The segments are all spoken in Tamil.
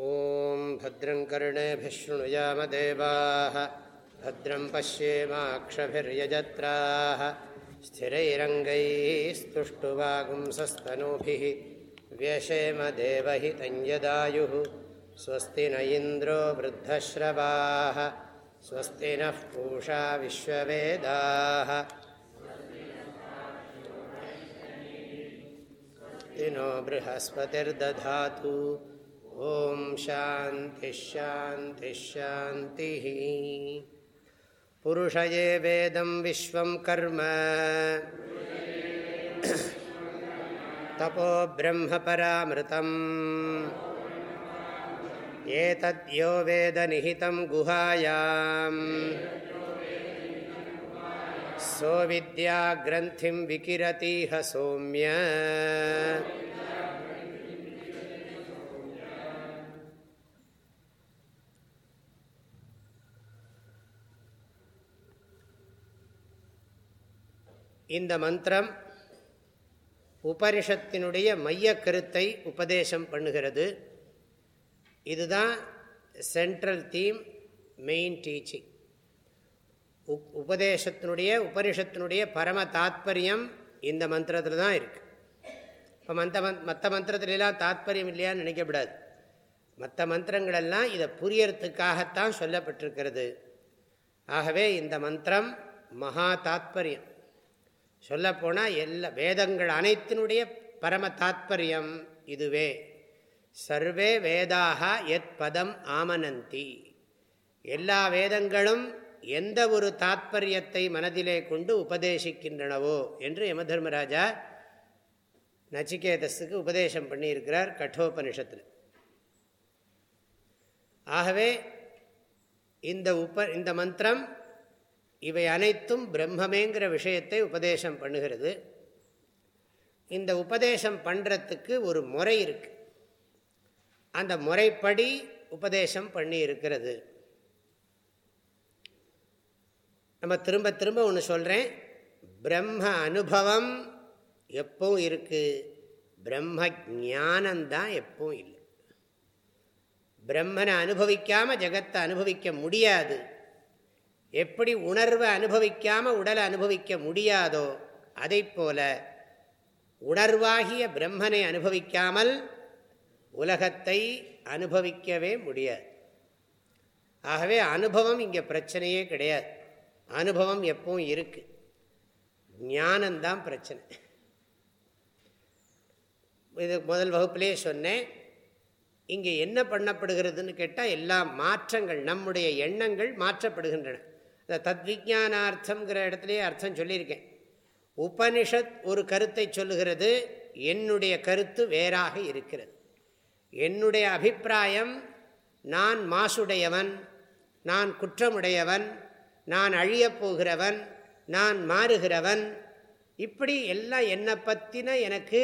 ॐ भद्रं कर्णेभिः शृणुयामदेवाः भद्रं पश्येमाक्षभिर्यजत्राः स्थिरैरङ्गैस्तुष्टुवागुंसस्तनूभिः व्यशेमदेवहितञ्जदायुः स्वस्ति न इन्द्रो वृद्धश्रवाः स्वस्ति नः पूषा विश्ववेदाः नो बृहस्पतिर्दधातु ॐ शान्तिश्शान्तिश्शान्तिः पुरुष ये वेदं विश्वं कर्म। तपो ब्रह्मपरामृतम्। एतद्यो वेदनिहितं गुहायाम्। सोविद्याग्रन्थिं विकिरतीह सौम्य। இந்த மந்திரம் உபனிஷத்தினுடைய மைய கருத்தை உபதேசம் பண்ணுகிறது. இதுதான் சென்ட்ரல் தீம் மெயின் டீச்சிங் உபதேசத்தினுடைய உபனிஷத்தினுடைய பரம தாத்பரியம் இந்த மந்திரத்தில் தான் இருக்குது இப்போ மந்த மற்ற மந்திரத்துலாம் தாத்பரியம் இல்லையான்னு நினைக்கப்படாது மற்ற மந்திரங்களெல்லாம் இதை புரியறதுக்காகத்தான் சொல்லப்பட்டிருக்கிறது. ஆகவே இந்த மந்திரம் மகா தாத்பரியம். சொல்லப்போனால் எல்லா வேதங்கள் அனைத்தினுடைய பரம தாத்பரியம் இதுவே. சர்வே வேதாக எத் பதம் ஆமனந்தி. எல்லா வேதங்களும் எந்த ஒரு தாத்பரியத்தை மனதிலே கொண்டு உபதேசிக்கின்றனவோ என்று யமதர்மராஜா நச்சிகேதஸுக்கு உபதேசம் பண்ணியிருக்கிறார் கட்டோபனிஷத்தில். ஆகவே இந்த உப இந்த மந்திரம் இவை அனைத்தும் பிரம்மமேங்கிற விஷயத்தை உபதேசம் பண்ணுகிறது. இந்த உபதேசம் பண்ணுறதுக்கு ஒரு முறை இருக்கு. அந்த முறைப்படி உபதேசம் பண்ணி இருக்கிறது. நம்ம திரும்ப திரும்ப ஒன்று சொல்கிறேன் பிரம்ம அனுபவம் எப்பவும் இருக்குது பிரம்ம ஜானந்தான் எப்பவும் இல்லை. பிரம்மனை அனுபவிக்காமல் ஜெகத்தை அனுபவிக்க முடியாது. எப்படி உணர்வை அனுபவிக்காமல் உடலை அனுபவிக்க முடியாதோ அதை போல உணர்வாகிய பிரம்மனை அனுபவிக்காமல் உலகத்தை அனுபவிக்கவே முடியாது. ஆகவே அனுபவம் இங்கே பிரச்சனையே கிடையாது. அனுபவம் எப்பவும் இருக்கு. ஞானந்தான் பிரச்சனை. இது முதல் வகுப்பிலே சொன்னேன். இங்கே என்ன பண்ணப்படுகிறதுன்னு கேட்டால் எல்லா மாற்றங்கள் நம்முடைய எண்ணங்கள் மாற்றப்படுகின்றன. தத்விஜானார்த்தங்கிற இடத்துலையே அர்த்தம் சொல்லியிருக்கேன். உபனிஷத் ஒரு கருத்தை சொல்லுகிறது என்னுடைய கருத்து வேறாக இருக்கிறது. என்னுடைய அபிப்பிராயம் நான் மாசுடையவன் நான் குற்றமுடையவன் நான் அழியப் போகிறவன் நான் மாறுகிறவன் இப்படி எல்லாம் என்னை பற்றின எனக்கு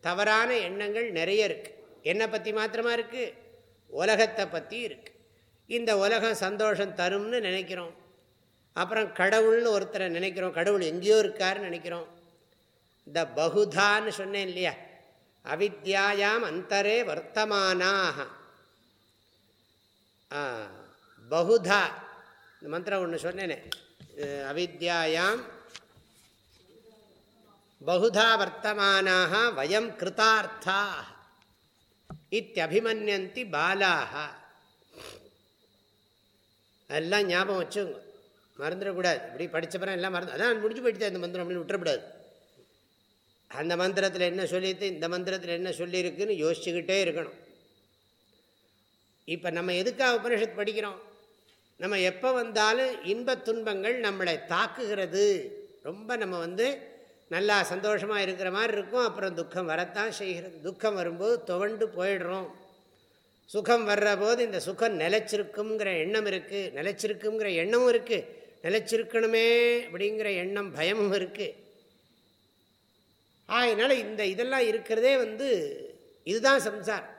தவறான எண்ணங்கள் நிறைய இருக்குது என்னை பற்றி மாத்திரமா இருக்குது உலகத்தை பற்றி இருக்குது இந்த உலகம் சந்தோஷம் தரும்னு நினைக்கிறோம். அப்புறம் கடவுள்னு ஒருத்தரை நினைக்கிறோம். கடவுள் எங்கேயோ இருக்காருன்னு நினைக்கிறோம். இந்த பகுதான்னு சொன்னேன் இல்லையா? அவித்யாயாம் அந்தரே வர்த்தமானாக பகுதா. இந்த மந்திரம் ஒன்று சொன்னேனே. அவித்யாயாம் பகுதா வர்த்தமானாக வயம் கிருதார்த்தா இத்தியபிமன்யந்தி பாலாக எல்லாம் ஞாபகம் வச்சுங்க மறந்துடக்கூடாது. இப்படி படித்தப்பறம் எல்லாம் மறந்து அதான் முடிஞ்சு போயிட்டு இந்த மந்திரம் அப்படின்னு விட்டுறக்கூடாது. அந்த மந்திரத்தில் என்ன சொல்லிட்டு இந்த மந்திரத்தில் என்ன சொல்லியிருக்குன்னு யோசிச்சுக்கிட்டே இருக்கணும். இப்போ நம்ம எதுக்காக உபனிஷத் படிக்கிறோம்? நம்ம எப்போ வந்தாலும் இன்ப துன்பங்கள் நம்மளை தாக்குகிறது. ரொம்ப நம்ம வந்து நல்லா சந்தோஷமாக இருக்கிற மாதிரி இருக்கும். அப்புறம் துக்கம் வரத்தான் செய்கிறது. துக்கம் வரும்போது துவண்டு போயிடுறோம். சுகம் வர்ற போது இந்த சுகம் நிலைச்சிருக்குங்கிற எண்ணம் இருக்குது நிலைச்சிருக்குங்கிற எண்ணமும் இருக்குது நிலைச்சிருக்கணுமே அப்படிங்கிற எண்ணம் பயமும் இருக்குது அதனால் இந்த இதெல்லாம் இருக்கிறதே வந்து இதுதான் சம்சாரம்.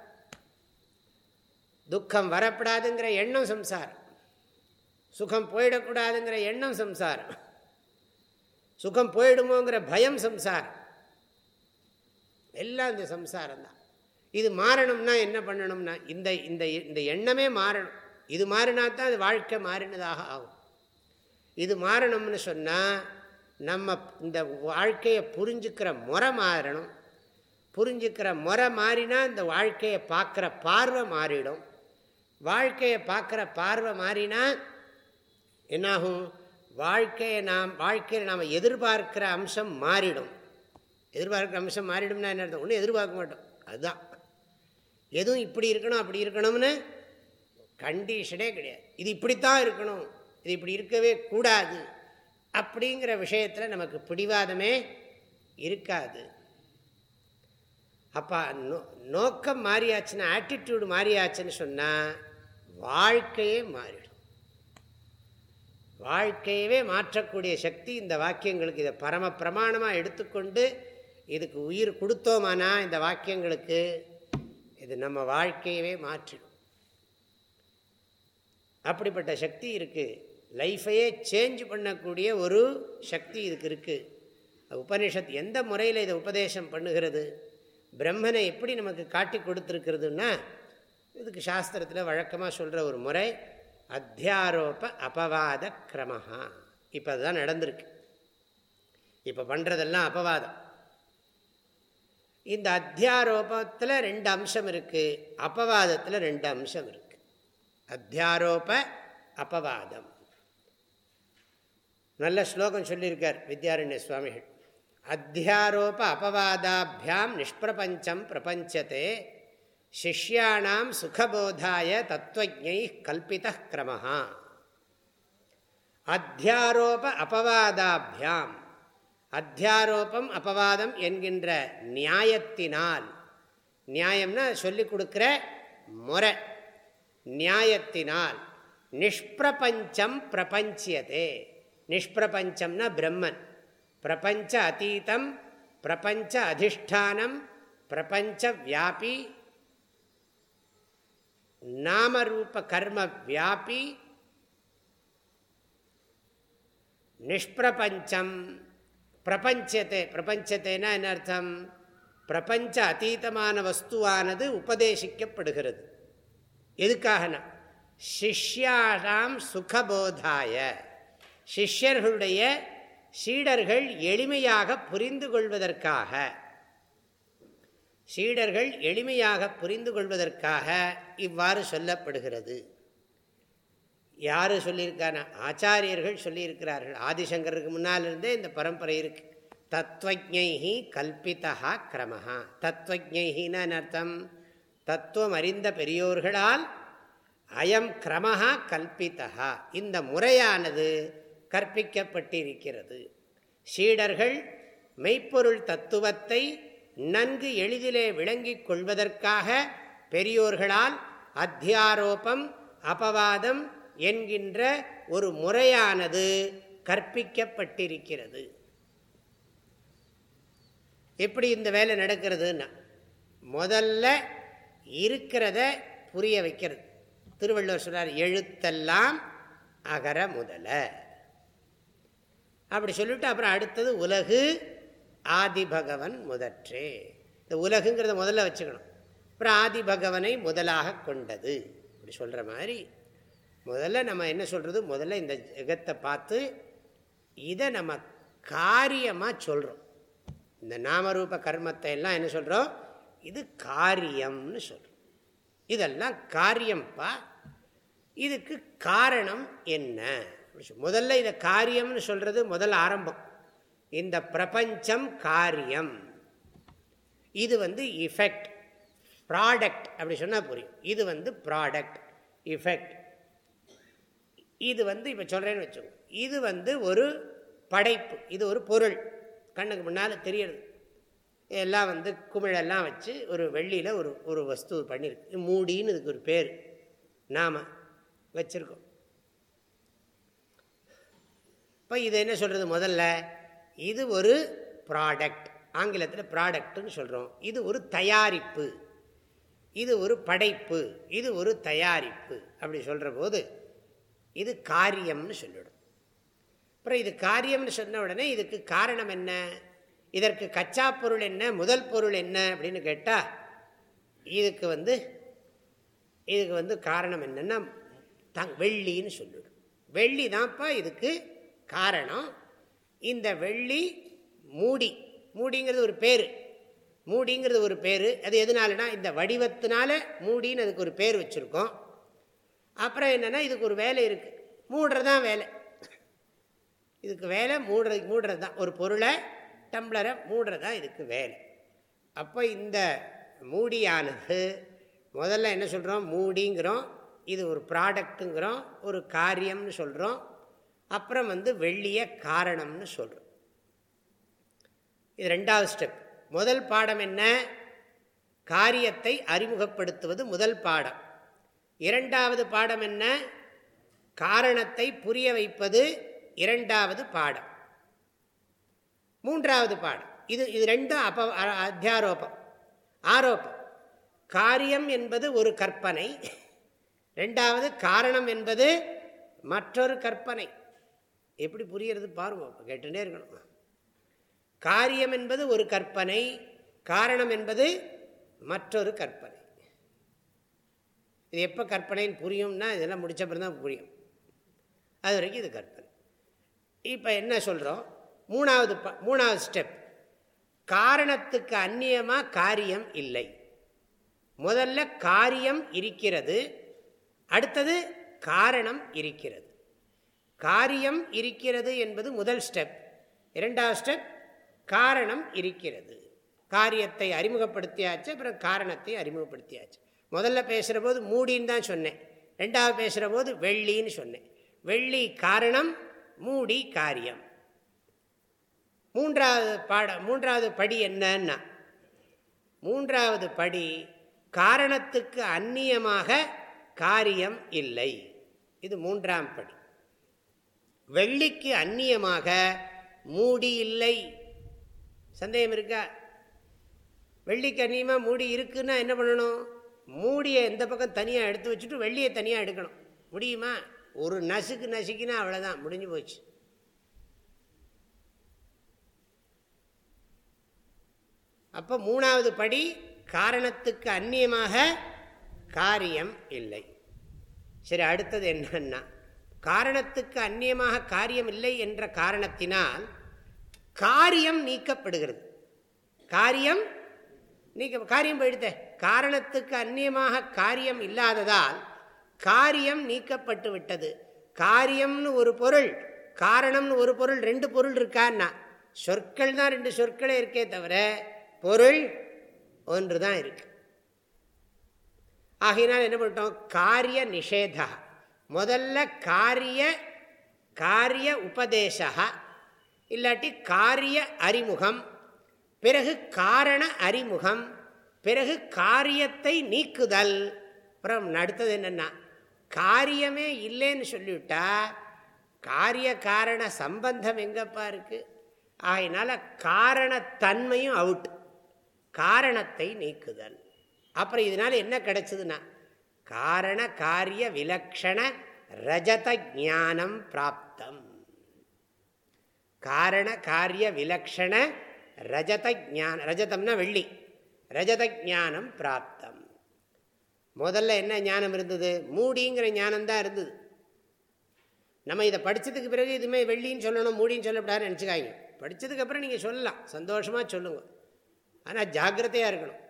துக்கம் வரப்படாதுங்கிற எண்ணம் சம்சாரம். சுகம் போயிடக்கூடாதுங்கிற எண்ணம் சம்சாரம். சுகம் போயிடுமோங்கிற பயம் சம்சாரம். எல்லாம் இந்த சம்சாரம் தான். இது மாறணும்னா என்ன பண்ணணும்னா இந்த இந்த இந்த எண்ணமே மாறணும். இது மாறினா தான் அது வாழ்க்கை மாறினதாக ஆகும். இது மாறணும்னு சொன்னால் நம்ம இந்த வாழ்க்கையை புரிஞ்சுக்கிற முறை மாறணும். புரிஞ்சுக்கிற முறை மாறினா இந்த வாழ்க்கையை பார்க்குற பார்வை மாறிடும். வாழ்க்கையை பார்க்குற பார்வை மாறினா என்னாகும்? வாழ்க்கையை நாம் வாழ்க்கையில் நாம் எதிர்பார்க்கிற அம்சம் மாறிடும். எதிர்பார்க்குற அம்சம் மாறிடும்னா என்ன அர்த்தம்? ஒன்றும் எதிர்பார்க்க மாட்டோம். அதுதான். எதுவும் இப்படி இருக்கணும் அப்படி இருக்கணும்னு கண்டிஷனே கிடையாது. இது இப்படித்தான் இருக்கணும். இது இப்படி இருக்கவே கூடாது அப்படிங்கிற விஷயத்தில் நமக்கு பிடிவாதமே இருக்காது. அப்போ நோ நோக்கம் மாறியாச்சுன்னா ஆட்டிடியூடு மாறியாச்சுன்னு சொன்னால் வாழ்க்கையே மாறிடும். வாழ்க்கையவே மாற்றக்கூடிய சக்தி இந்த வாக்கியங்களுக்கு இதை பரம பிரமாணமாக எடுத்துக்கொண்டு இதுக்கு உயிர் கொடுத்தோமானா இந்த வாக்கியங்களுக்கு இது நம்ம வாழ்க்கையவே மாற்றிடும். அப்படிப்பட்ட சக்தி இருக்குது லைஃபையே சேஞ்ச் பண்ணக்கூடிய ஒரு சக்தி இதுக்கு இருக்குது உபனிஷத் எந்த முறையில் இதை உபதேசம் பண்ணுகிறது? பிரம்மனை எப்படி நமக்கு காட்டி கொடுத்துருக்கிறதுன்னா இதுக்கு சாஸ்திரத்தில் வழக்கமாக சொல்கிற ஒரு முறை அத்தியாரோப அபவாத கிரமஹா. இப்போ அதுதான் நடந்திருக்கு. இப்போ பண்ணுறதெல்லாம் அபவாதம். இந்த அத்தியாரோபத்தில் ரெண்டு அம்சம் இருக்குது அபவாதத்தில் ரெண்டு அம்சம் இருக்குது அத்தியாரோப அபவாதம். நல்ல ஸ்லோகம் சொல்லியிருக்கார் வித்யாரண்ய சுவாமிகள். அத்தியாரோப அபவாதாபியாம் நிஷ்பிரபஞ்சம் பிரபஞ்சத்தே சிஷ்யாணாம் சுகபோதாய தத்துவஜை கல்பித கிரமஹா. அத்தியாரோப அபவாதாபியாம் அத்தியாரோபம் அபவாதம் என்கின்ற நியாயத்தினால் நியாயம்னா சொல்லிக் கொடுக்குற முறை நியாயத்தினால் நிஷ்பிரபஞ்சம் பிரபஞ்சியதே. நிஷ்பிரபஞ்சம்னா பிரம்மன். பிரபஞ்ச அதீதம் பிரபஞ்ச அதிஷ்டானம் பிரபஞ்ச வியாபி நாமரூப கர்ம வியாபி நிஷ்பிரபஞ்சம். பிரபஞ்சத்தை பிரபஞ்சத்தைனா என்ன அர்த்தம்? பிரபஞ்ச அத்தீதமான வஸ்துவானது உபதேசிக்கப்படுகிறது. எதுக்காகனா? சிஷ்யாராம் சுகபோதாய. சிஷ்யர்களுடைய சீடர்கள் எளிமையாக புரிந்து கொள்வதற்காக சீடர்கள் எளிமையாக புரிந்து கொள்வதற்காக இவ்வாறு சொல்லப்படுகிறது. யார் சொல்லியிருக்கான? ஆச்சாரியர்கள் சொல்லியிருக்கிறார்கள். ஆதிசங்கருக்கு முன்னால் இருந்தே இந்த பரம்பரை இருக்கு. தத்வஜைஹி கல்பித்தா கிரமஹா. தத்வஜைஹின்னு அர்த்தம்? தத்துவம் அறிந்த பெரியோர்களால் அயம் கிரமஹா கல்பித்தா இந்த முறையானது கற்பிக்கப்பட்டிருக்கிறது. சீடர்கள் மெய்ப்பொருள் தத்துவத்தை நன்கு எளிதிலே விளங்கிக் கொள்வதற்காக பெரியோர்களால் அத்தியாரோபம் அபவாதம் என்கின்ற ஒரு முறையானது கற்பிக்கப்பட்டிருக்கிறது. எப்படி இந்த வேலை நடக்கிறதுன்னா முதல்ல இருக்கிறத புரிய வைக்கிறது. திருவள்ளுவர் சொல்கிறார் எழுத்தெல்லாம் அகர முதல. அப்படி சொல்லிட்டு அப்புறம் அடுத்தது உலகு ஆதிபகவன் முதற்றே. இந்த உலகுங்கிறத முதல்ல வச்சுக்கணும். அப்புறம் ஆதிபகவனை முதலாக கொண்டது. அப்படி சொல்கிற மாதிரி முதல்ல நம்ம என்ன சொல்கிறது முதல்ல இந்த ஜெகத்தை பார்த்து இதை நம்ம காரியமாக சொல்கிறோம் இந்த நாமரூப கர்மத்தை எல்லாம் என்ன சொல்கிறோம் இது காரியம்னு சொல்கிறோம் இதெல்லாம் காரியம்ப்பா இதுக்கு காரணம் என்ன? முதல்ல இதை காரியம்னு சொல்கிறது முதல் ஆரம்பம். இந்த பிரபஞ்சம் காரியம். இது வந்து இஃபெக்ட் ப்ராடக்ட் அப்படி சொன்னால் புரியும். இது வந்து ப்ராடக்ட் இஃபெக்ட் இது வந்து இப்போ சொல்கிறேன்னு வச்சுக்கோங்க இது வந்து ஒரு படைப்பு. இது ஒரு பொருள். கண்ணுக்கு முன்னால் தெரியறது. எல்லாம் வந்து குமிழெல்லாம் வச்சு ஒரு வெள்ளியில் ஒரு ஒரு வஸ்து பண்ணியிருக்கு மூடின்னு இதுக்கு ஒரு பேர். நாம் வச்சுருக்கோம். இப்போ இது என்ன சொல்கிறது முதல்ல? இது ஒரு ப்ராடக்ட் ஆங்கிலத்தில் ப்ராடக்ட்னு சொல்கிறோம் இது ஒரு தயாரிப்பு. இது ஒரு படைப்பு. இது ஒரு தயாரிப்பு. அப்படி சொல்கிற போது இது காரியம்னு சொல்லிடும். அப்புறம் இது காரியம்னு சொன்ன உடனே இதுக்கு காரணம் என்ன? இதற்கு கச்சா பொருள் என்ன? முதல் பொருள் என்ன? அப்படின்னு கேட்டால் இதுக்கு வந்து இதுக்கு வந்து காரணம் என்னென்னா தங் வெள்ளின்னு சொல்லிவிடும் வெள்ளி தான்ப்பா இதுக்கு காரணம் இந்த வெள்ளி மூடி. மூடிங்கிறது ஒரு பேர். மூடிங்கிறது ஒரு பேர். அது எதனாலனா இந்த வடிவத்தினால மூடின்னு அதுக்கு ஒரு பேர் வச்சுருக்கோம். அப்புறம் என்னென்னா இதுக்கு ஒரு வேலை இருக்குது மூடுறதான் வேலை. இதுக்கு வேலை மூடுறது மூடுறது தான் ஒரு பொருளை டம்ளரை மூடுறதா இதுக்கு வேலை. அப்போ இந்த மூடியானது முதல்ல என்ன சொல்கிறோம் மூடிங்கிறோம். இது ஒரு ப்ராடக்ட்டுங்கிறோம் ஒரு காரியம்னு சொல்கிறோம் அப்புறம் வந்து வெள்ளிய காரணம்னு சொல்கிறோம் இது ரெண்டாவது ஸ்டெப் முதல் பாடம் என்ன? காரியத்தை அறிமுகப்படுத்துவது முதல் பாடம். இரண்டாவது பாடம் என்ன? காரணத்தை புரிய வைப்பது இரண்டாவது பாடம். மூன்றாவது பாடம். இது இது ரெண்டும் அப்ப அத்தியாரோபம். ஆரோப்பம் காரியம் என்பது ஒரு கற்பனை. ரெண்டாவது காரணம் என்பது மற்றொரு கற்பனை. எப்படி புரியறது பார்வோம் கேட்டுனே இருக்கணும். காரியம் என்பது ஒரு கற்பனை காரணம் என்பது மற்றொரு கற்பனை. இது எப்போ கற்பனைன்னு புரியும்னா இதெல்லாம் முடிச்ச தான் புரியும். அது வரைக்கும் இது கற்பனை. இப்போ என்ன சொல்கிறோம் மூணாவது ப மூணாவது ஸ்டெப் காரணத்துக்கு அந்நியமாக காரியம் இல்லை. முதல்ல காரியம் இருக்கிறது அடுத்தது காரணம் இருக்கிறது. காரியம் இருக்கிறது என்பது முதல் ஸ்டெப். இரண்டாவது ஸ்டெப் காரணம் இருக்கிறது. காரியத்தை அறிமுகப்படுத்தியாச்சு அப்புறம் காரணத்தை அறிமுகப்படுத்தியாச்சு. முதல்ல பேசுகிற போது மூடின்னு தான் சொன்னேன். ரெண்டாவது பேசுகிற போது வெள்ளின்னு சொன்னேன். வெள்ளி காரணம் மூடி காரியம். மூன்றாவது பாட மூன்றாவது படி என்னன்னா மூன்றாவது படி காரணத்துக்கு அந்நியமாக காரியம் இல்லை. இது மூன்றாம் படி. வெள்ளிக்கு அந்நியமாக மூடி இல்லை. சந்தேகம் இருக்கா? வெள்ளிக்கு அந்நியமாக மூடி இருக்குன்னா என்ன பண்ணணும்? மூடியை எந்த பக்கம் தனியாக எடுத்து வச்சுட்டு வெள்ளியை தனியாக எடுக்கணும். முடியுமா? ஒரு நசுக்கு நசுக்கினா அவ்வளோதான் முடிஞ்சு போச்சு. அப்போ மூணாவது படி காரணத்துக்கு அந்நியமாக காரியம் இல்லை. சரி அடுத்தது என்னன்னா காரணத்துக்கு அந்நியமாக காரியம் இல்லை என்ற காரணத்தினால் காரியம் நீக்கப்படுகிறது. காரியம் நீக்க காரியம் போயிடுத்த காரணத்துக்கு அந்நியமாக காரியம் இல்லாததால் காரியம் நீக்கப்பட்டு விட்டது. காரியம்னு ஒரு பொருள் காரணம்னு ஒரு பொருள் ரெண்டு பொருள் இருக்கான்னா சொற்கள் தான் ரெண்டு சொற்களே இருக்கே தவிர பொருள் ஒன்று தான் இருக்கு. ஆகையினால் என்ன பண்ணிட்டோம்? காரிய நிஷேதா. முதல்ல காரிய காரிய உபதேசா இல்லாட்டி காரிய அறிமுகம் பிறகு காரண அறிமுகம் பிறகு காரியத்தை நீக்குதல். அப்புறம் அடுத்தது என்னென்னா காரியமே இல்லைன்னு சொல்லிவிட்டா காரிய காரண சம்பந்தம் எங்கப்பா இருக்குது ஆகினால காரணத்தன்மையும் அவுட் காரணத்தை நீக்குதல். அப்புறம் இதனால் என்ன கிடைச்சதுன்னா காரண காரிய விலக்ஷண ரஜத ஞானம் பிராப்தம். காரண காரிய விலக்ஷண ரஜத ஜான ரஜதம்னா வெள்ளி. ரஜத ஜானம் பிராப்தம். முதல்ல என்ன ஞானம் இருந்தது? மூடிங்கிற ஞானம் தான் இருந்தது. நம்ம இதை படித்ததுக்கு பிறகு இதுமே வெள்ளின்னு சொல்லணும் மூடின்னு சொல்லப்படாதுன்னு நினச்சிக்காங்க படித்ததுக்கப்புறம் நீங்கள் சொல்லலாம். சந்தோஷமாக சொல்லுங்க. ஆனால் ஜாக்கிரதையாக இருக்கணும்.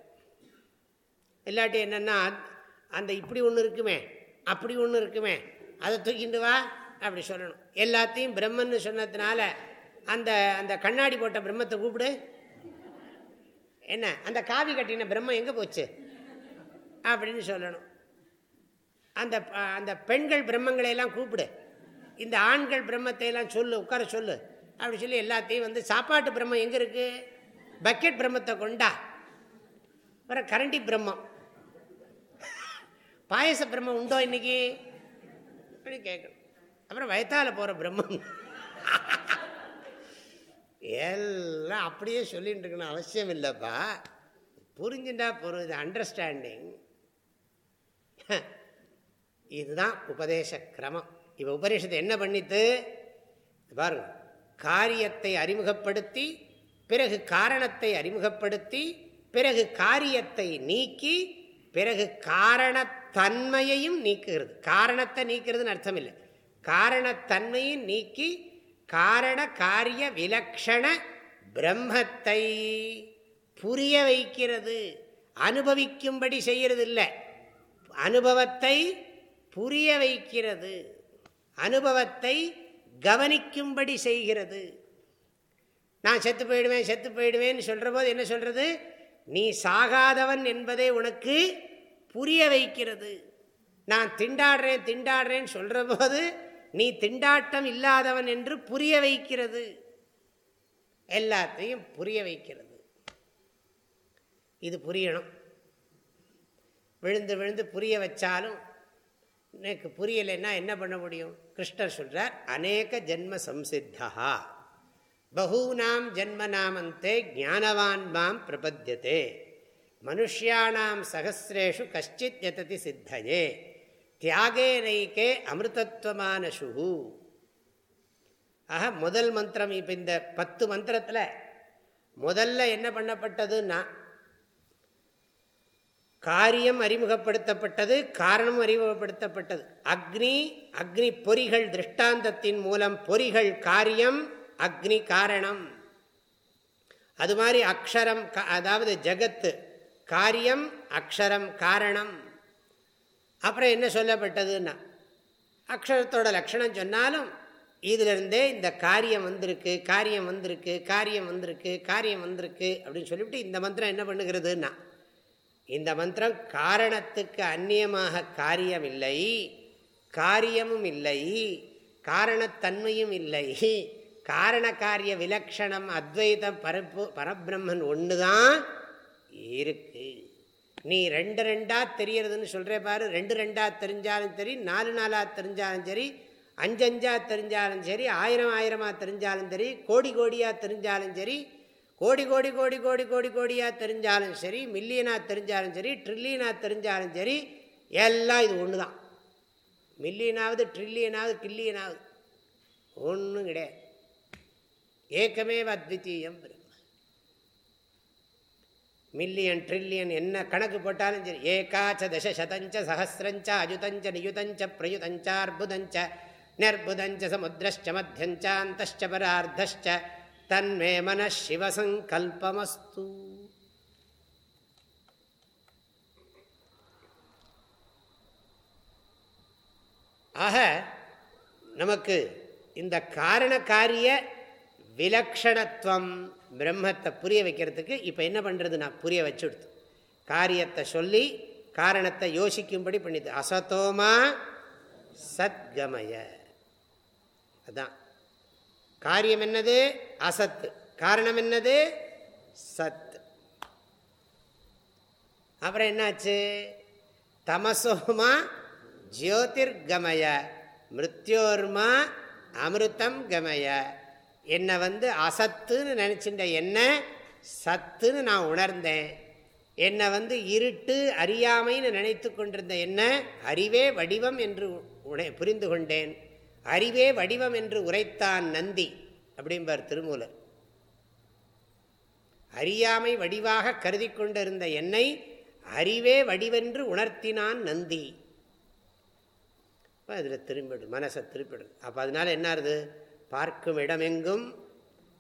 இல்லாட்டி என்னென்னா அந்த இப்படி ஒன்று இருக்குமே அப்படி ஒன்று இருக்குமே அதை தூக்கிட்டு வா அப்படி சொல்லணும். எல்லாத்தையும் பிரம்மன்னு சொன்னதுனால அந்த அந்த கண்ணாடி போட்ட பிரம்மத்தை கூப்பிடு. என்ன? அந்த காவி கட்டின பிரம்மம் எங்கே போச்சு? அப்படின்னு சொல்லணும். அந்த அந்த பெண்கள் பிரம்மங்களை எல்லாம் கூப்பிடு. இந்த ஆண்கள் பிரம்மத்தை எல்லாம் சொல்லு உட்கார சொல்லு. அப்படி சொல்லி எல்லாத்தையும் வந்து சாப்பாட்டு பிரம்மம் எங்கே இருக்குது பக்கெட் பிரம்மத்தை கொண்டா. அப்புறம் கரண்டி பிரம்மம். பாயச பிரம்மம் உண்டோ இன்னைக்கு? அப்படி கேட்கணும். அப்புறம் வயத்தால போகிற பிரம்மம். எல்லாம் அப்படியே சொல்லிட்டு இருக்கணும். அவசியம் இல்லைப்பா. புரிஞ்சுட்டா போகிறது அண்டர்ஸ்டாண்டிங் இதுதான் உபதேச கிரமம். இப்போ உபதேசத்தை என்ன பண்ணித்து? பாருங்க. காரியத்தை அறிமுகப்படுத்தி பிறகு காரணத்தை அறிமுகப்படுத்தி பிறகு காரியத்தை நீக்கி பிறகு காரணத்தன்மையையும் நீக்குகிறது. காரணத்தை நீக்கிறதுன்னு அர்த்தம் இல்லை. காரணத்தன்மையும் நீக்கி காரண காரிய விலக்ஷண பிரம்மத்தை புரிய வைக்கிறது. அனுபவிக்கும்படி செய்கிறது இல்லை அனுபவத்தை புரிய வைக்கிறது. அனுபவத்தை கவனிக்கும்படி செய்கிறது. நான் செத்து போயிடுவேன் செத்து போயிடுவேன்னு சொல்கிற போது என்ன சொல்கிறது நீ சாகாதவன் என்பதை உனக்கு புரிய வைக்கிறது. நான் திண்டாடுறேன் திண்டாடுறேன்னு சொல்கிற போது நீ திண்டாட்டம் இல்லாதவன் என்று புரிய வைக்கிறது. எல்லாத்தையும் புரிய வைக்கிறது. இது புரியணும். விழுந்து விழுந்து புரிய வச்சாலும் எனக்கு புரியலைன்னா என்ன பண்ண முடியும்? கிருஷ்ணர் சொல்கிறார் அநேக ஜென்ம சம்சித்தா பகூனாம் ஜென்மநாமந்தே ஜானவான் மாம் பிரபத்தியதே. மனுஷியானாம் சகசிரேஷு கஷ்டித் எததி சித்தையே. தியாகே நைக்கே அமிர்தத்வமானசு ஆக முதல் மந்திரம் இப்போ இந்த பத்து மந்திரத்தில் முதல்ல என்ன பண்ணப்பட்டதுன்னா காரியம் அறிமுகப்படுத்தப்பட்டது காரணம் அறிமுகப்படுத்தப்பட்டது. அக்னி அக்னி பொறிகள் திருஷ்டாந்தத்தின் மூலம் பொறிகள் காரியம் அக்னி காரணம். அது மாதிரி அக்ஷரம் அதாவது ஜகத்து காரியம் அக்ஷரம் காரணம். அப்புறம் என்ன சொல்லப்பட்டதுன்னா அக்ஷரத்தோட லட்சணம் சொன்னாலும் இதிலிருந்தே இந்த காரியம் வந்திருக்கு காரியம் வந்திருக்கு காரியம் வந்திருக்கு காரியம் வந்திருக்கு அப்படின்னு சொல்லிவிட்டு இந்த மந்திரம் என்ன பண்ணுகிறதுன்னா இந்த மந்திரம் காரணத்துக்கு அந்நியமாக காரியம் இல்லை காரியமும் இல்லை காரணத்தன்மையும் இல்லை காரண காரிய விலக்ஷணம் அத்வைதம் பரப்பு பரபிரம்மன் ஒன்று தான் இருக்கு. நீ ரெண்டு ரெண்டாக தெரியறதுன்னு சொல்கிற பாரு. ரெண்டு ரெண்டாக தெரிஞ்சாலும் சரி நாலு நாளாக தெரிஞ்சாலும் சரி அஞ்சஞ்சா தெரிஞ்சாலும் சரி ஆயிரம் ஆயிரமாக தெரிஞ்சாலும் சரி கோடி கோடியாக தெரிஞ்சாலும் சரி கோடி கோடி கோடி கோடி கோடி கோடியாக தெரிஞ்சாலும் சரி மில்லியனாக தெரிஞ்சாலும் சரி ட்ரில்லியனாக தெரிஞ்சாலும் சரி எல்லாம் இது ஒன்று தான் மில்லியனாவது ட்ரில்லியனாவது கில்லியனாவது ஒன்றும் கிடையாது. ஏக்கமே அத்வித்தீயம் மில்லியன் ட்ரில்லியன் என்ன கணக்கு போட்டாலும் சரி. ஏகாச்ச தச சதஞ்ச சஹசிரஞ்ச அஜுதஞ்ச நியுதஞ்ச பிரயுதஞ்ச அர்புதஞ்ச நிர்புதஞ்ச சமுத்திரச்ச மத்தியஞ்சாந்தச்ச பரார்த்தச்ச தன்மே மன சிவசங்கல்பமஸ்து. ஆக நமக்கு இந்த காரண காரிய விலக்ஷணத்துவம் பிரம்மத்தை புரிய வைக்கிறதுக்கு இப்போ என்ன பண்ணுறது நான் புரிய வச்சுடுது காரியத்தை சொல்லி காரணத்தை யோசிக்கும்படி பண்ணிது அசத்தோமா? சத்கமய. அதான். காரியம் என்னது? அசத்து. காரணம் என்னது? சத் அப்புறம் என்னாச்சு? தமசோமா ஜோதிர்கமய. மிருத்யோர்மா அமிர்தம் கமய. என்னை வந்து அசத்துன்னு நினச்சிட்ட என்ன சத்துன்னு நான் உணர்ந்தேன். என்னை வந்து இருட்டு அறியாமைன்னு நினைத்து கொண்டிருந்த என்ன அறிவே வடிவம் என்று புரிந்து கொண்டேன். அறிவே வடிவம் என்று உரைத்தான் நந்தி அப்படிம்பார் திருமூலர். அறியாமை வடிவாக கருதி கொண்டிருந்த என்னை அறிவே வடிவென்று உணர்த்தினான் நந்தி. அதில் திரும்பிடும் மனசை திருப்பிடும். அப்போ அதனால என்ன ஆகுது பார்க்கும் இடமெங்கும்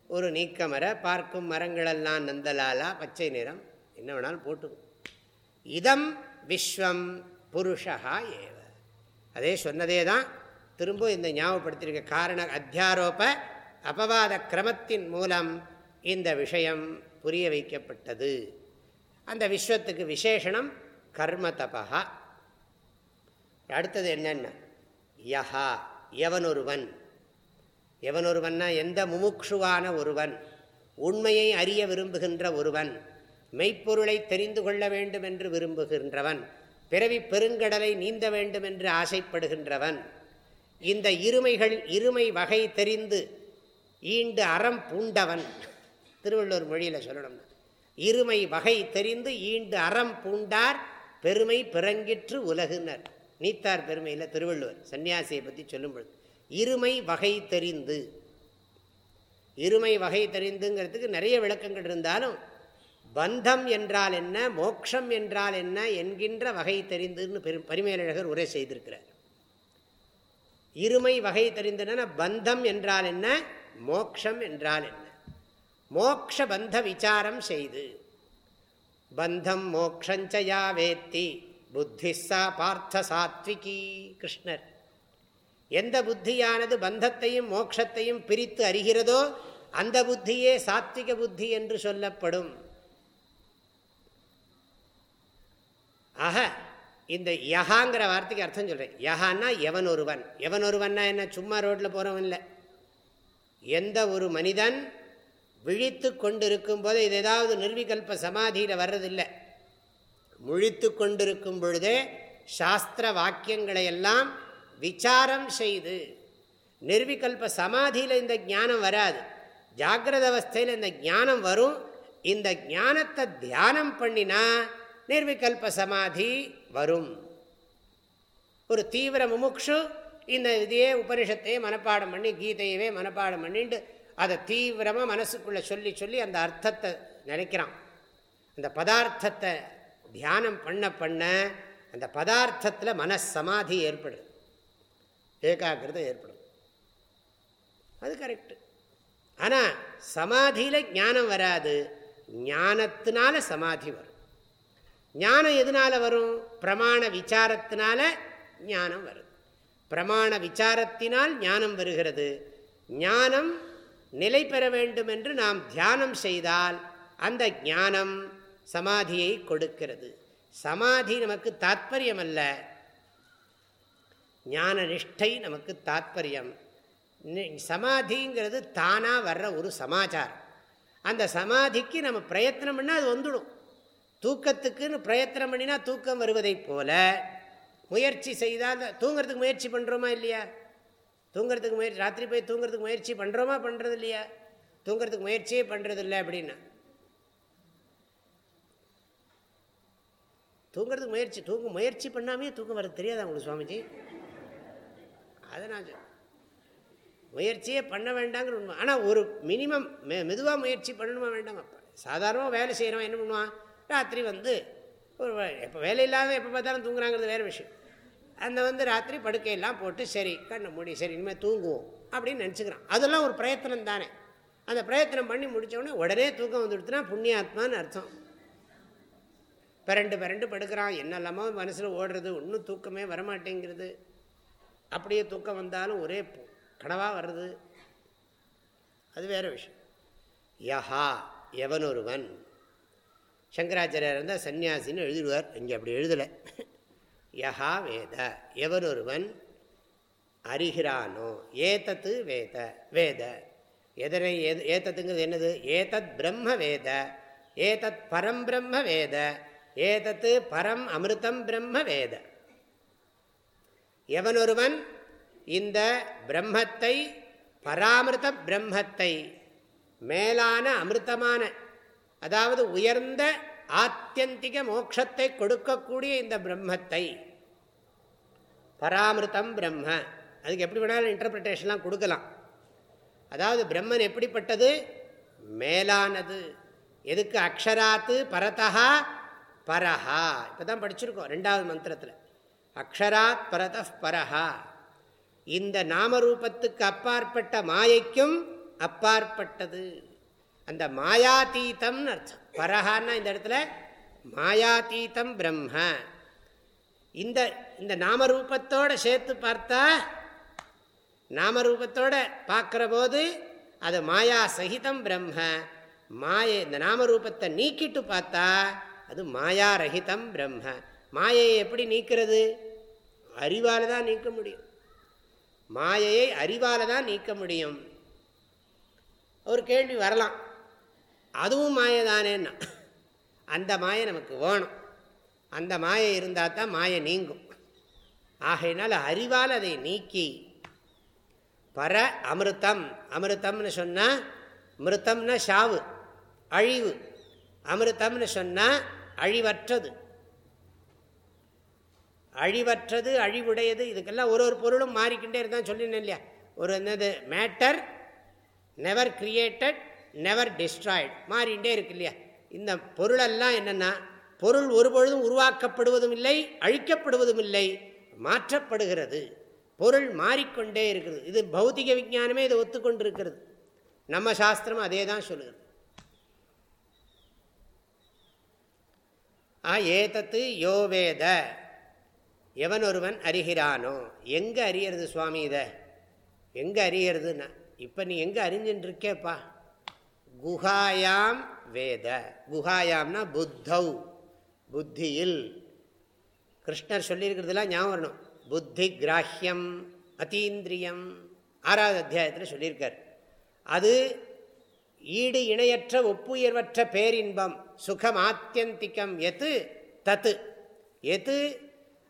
ஒரு நீக்கமர பார்க்கும் மரங்களெல்லாம் நந்தலாலா பச்சை நிறம். என்ன வேணாலும் போட்டு. இதம் விஸ்வம் புருஷா ஏவ. அதே சொன்னதே தான் திரும்ப இந்த ஞாபகப்படுத்தியிருக்க காரண அத்தியாரோப அபவாத கிரமத்தின் மூலம் இந்த விஷயம் புரிய வைக்கப்பட்டது. அந்த விஸ்வத்துக்கு விசேஷனம் கர்ம தபா அடுத்தது என்னென்ன? யஹா எவனொருவன்? எவனொருவன்னா எந்த முமுக்ஷுவான ஒருவன்? உண்மையை அறிய விரும்புகின்ற ஒருவன். மெய்ப்பொருளை தெரிந்து கொள்ள வேண்டும் என்று விரும்புகின்றவன். பிறவி பெருங்கடலை நீந்த வேண்டும் என்று ஆசைப்படுகின்றவன். இந்த இருமைகள் இருமை வகை தெரிந்து ஈண்டு அறம் பூண்டவன். திருவள்ளுவர் மொழியில் சொல்லணும் இருமை வகை தெரிந்து ஈண்டு அறம் பூண்டார் பெருமை பிறங்கிற்று உலகுனர். நீத்தார் பெருமையில் திருவள்ளுவர் சன்னியாசியை பற்றி சொல்லும் பொழுது இருமை வகை தெரிந்து. இருமை வகை தெரிந்துங்கிறதுக்கு நிறைய விளக்கங்கள் இருந்தாலும் பந்தம் என்றால் என்ன மோக்ஷம் என்றால் என்ன என்கின்ற வகை தெரிந்துன்னு பெரு பரிமேலழகர் உரை செய்திருக்கிறார். இருமை வகை தெரிந்தன பந்தம் என்றால் என்ன மோக்ஷம் என்றால் என்ன. மோக்ஷ பந்த விசாரம் செய்து. பந்தம் மோக்ஷஞ்சயா வேத்தி புத்திஸ்ஸா பார்த்த சாத்விகி கிருஷ்ணர். எந்த புத்தியானது பந்தத்தையும் மோட்சத்தையும் பிரித்து அறிகிறதோ அந்த புத்தியே சாத்விக புத்தி என்று சொல்லப்படும். ஆக இந்த யஹாங்கிற வார்த்தைக்கு அர்த்தம் சொல்கிறேன் யஹான்னா எவன் ஒருவன் எவன் ஒருவன்னா என்ன? சும்மா ரோட்டில் போகிறவன் இல்லை. எந்த ஒரு மனிதன் விழித்து கொண்டிருக்கும் போது இது ஏதாவது நிர்விகல்ப சமாதியில் வர்றதில்லை. முழித்து கொண்டிருக்கும் பொழுதே சாஸ்திர வாக்கியங்களை எல்லாம் விசாரம் செய்து நிர்விகல்ப சமாதியில் இந்த ஞானம் வராது. ஜாகிரத அவஸ்தையில் இந்த ஞானம் வரும். இந்த ஞானத்தை தியானம் பண்ணினா நிர்விகல்ப சமாதி வரும். ஒரு தீவிர முமுக்ஷு இந்த இதையே உபனிஷத்தையே மனப்பாடம் பண்ணி கீதையவே மனப்பாடம் பண்ணிட்டு அதை தீவிரமாக மனசுக்குள்ளே சொல்லி சொல்லி அந்த அர்த்தத்தை நினைக்கிறான். அந்த பதார்த்தத்தை தியானம் பண்ண பண்ண அந்த பதார்த்தத்தில் மனசமாதி ஏற்படுது. ஏகாகிரதை ஏற்படும். அது கரெக்டு ஆனால் சமாதியில் ஞானம் வராது. ஞானத்தினால சமாதி வரும். ஞானம் எதனால் வரும்? பிரமாண விசாரத்தினால ஞானம் வருது. பிரமாண விசாரத்தினால் ஞானம் வருகிறது. ஞானம் நிலை பெற வேண்டும் என்று நாம் தியானம் செய்தால் அந்த ஞானம் சமாதியை கொடுக்கிறது. சமாதி நமக்கு தாத்பரியம் அல்ல ஞான நிஷ்டை நமக்கு தாத்பரியம். சமாதிங்கிறது தானாக வர்ற ஒரு சமாச்சாரம். அந்த சமாதிக்கு நம்ம பிரயத்தனம் பண்ணால் அது வந்துடும். தூக்கத்துக்குன்னு பிரயத்தனம் பண்ணினா தூக்கம் வருவதைப் போல முயற்சி செய்தால் தூங்கிறதுக்கு முயற்சி பண்ணுறோமா இல்லையா? தூங்கிறதுக்கு முயற்சி ராத்திரி போய் தூங்குறதுக்கு முயற்சி பண்ணுறோமா பண்ணுறது இல்லையா? தூங்குறதுக்கு முயற்சியே பண்ணுறது இல்லை அப்படின்னா. தூங்குறதுக்கு முயற்சி தூங்க முயற்சி பண்ணாமே தூக்கம் வர தெரியாதா உங்களுக்கு சுவாமிஜி? அதை நான் முயற்சியே பண்ண வேண்டாங்கிற உண்மை. ஆனால் ஒரு மினிமம் மெ மெதுவாக முயற்சி பண்ணணுமா வேண்டாம்? அப்போ சாதாரணமாக வேலை செய்கிறவன் என்ன பண்ணுவான்? ராத்திரி வந்து ஒரு எப்போ வேலை இல்லாத எப்போ பார்த்தாலும் தூங்குறாங்கிறது வேறு விஷயம். அந்த வந்து ராத்திரி படுக்கையெல்லாம் போட்டு சரி கண்ணை மூடி சரி இனிமேல் தூங்குவோம் அப்படின்னு நினச்சிக்கிறான். அதெல்லாம் ஒரு பிரயத்தனம் தானே. அந்த பிரயத்தனம் பண்ணி முடித்தோடனே உடனே தூக்கம் வந்துடுத்துனா புண்ணியாத்மான்னு அர்த்தம். பிறண்டு பிறண்டு படுக்கிறான். என்னெல்லாமோ மனசில் ஓடுறது ஒன்றும் தூக்கமே வரமாட்டேங்கிறது. அப்படியே தூக்கம் வந்தாலும் ஒரே கனவாக வருது அது வேறு விஷயம். யஹா எவனொருவன்? சங்கராச்சாரியார் இருந்தால் சன்னியாசின்னு எழுதிடுவார். இங்கே அப்படி எழுதலை. யஹா வேத. எவனொருவன்? அறிகிறானோ? ஏதத்து வேத. வேத. எதனை ஏதத்துங்கிறது என்னது? ஏதத் பிரம்ம வேத. ஏதத் பரம் பிரம்ம வேத. ஏதத்து பரம் அமிர்தம் பிரம்ம வேத. எவன் ஒருவன் இந்த பிரம்மத்தை பராமிருத பிரம்மத்தை மேலான அமிர்தமான அதாவது உயர்ந்த ஆத்தியந்திக மோட்சத்தை கொடுக்கக்கூடிய இந்த பிரம்மத்தை பராமிருத்தம் பிரம்ம அதுக்கு எப்படி வேணாலும் இன்டர்பிரிட்டேஷன்லாம் கொடுக்கலாம். அதாவது பிரம்மன் எப்படிப்பட்டது? மேலானது. எதுக்கு? அக்ஷராத்து பரதா பரஹா. இப்போ தான் படிச்சிருக்கோம் ரெண்டாவது மந்திரத்தில். அக்ஷராத் பரத பரஹா. இந்த நாமரூபத்துக்கு அப்பாற்பட்ட மாயைக்கும் அப்பாற்பட்டது. அந்த மாயாதீத்தம்னு அர்த்தம். பரஹான்னா இந்த இடத்துல மாயாதீதம் பிரம்ம. இந்த இந்த நாமரூபத்தோடு சேர்த்து பார்த்தா நாமரூபத்தோட பார்க்குற போது அது மாயா சகிதம் பிரம்ம. மாயை இந்த நாமரூபத்தை நீக்கிட்டு பார்த்தா அது மாயா ரஹிதம் பிரம்ம. மாயையை எப்படி நீக்கிறது? அறிவால் தான் நீக்க முடியும். மாயையை அறிவால் தான் நீக்க முடியும். ஒரு கேள்வி வரலாம். அதுவும் மாயை தானேன்னா அந்த மாயை நமக்கு வேணும். அந்த மாயை இருந்தால் தான் மாயை நீங்கும். ஆகையினால் அறிவால் அதை நீக்கி பர அமிர்தம் அமிர்தம்னு சொன்னால் மிருத்தம்னா ஷாவு அழிவு. அமிர்தம்னு சொன்னால் அழிவற்றது. அழிவற்றது அழிவுடையது இதுக்கெல்லாம் ஒரு ஒரு பொருளும் மாறிக்கிட்டே இருந்தால் சொல்லினேன் இல்லையா? ஒரு என்னது? Matter never created never destroyed மாறிகிட்டே இருக்கு இல்லையா? இந்த பொருளெல்லாம் என்னென்னா பொருள் ஒருபொழுதும் உருவாக்கப்படுவதும் இல்லை அழிக்கப்படுவதும் இல்லை மாற்றப்படுகிறது. பொருள் மாறிக்கொண்டே இருக்கிறது. இது பௌத்திக விஜானமே இதை ஒத்துக்கொண்டு இருக்கிறது நம்ம சாஸ்திரம் அதே தான் சொல்லுகிறது. ஆ ஏதத்து யோவேத எவன் ஒருவன் அறிகிறானோ? எங்கே அறியறது சுவாமி இதை? எங்கே அறியறதுன்னா? இப்போ நீ எங்கே அறிஞ்சுட்டு இருக்கேப்பா குஹாயாம் வேத. குஹாயாம்னா புத்தௌ. புத்தியில். கிருஷ்ணர் சொல்லியிருக்கிறதுலாம் ஞாபகம் வரணும். புத்தி கிராஹ்யம் அத்தீந்திரியம். ஆறாவது அத்தியாயத்தில் சொல்லியிருக்கார். அது ஈடு இணையற்ற ஒப்புயர்வற்ற பேரின்பம். சுகம் ஆத்தியந்திக்கம் எத்து? தத்து. எது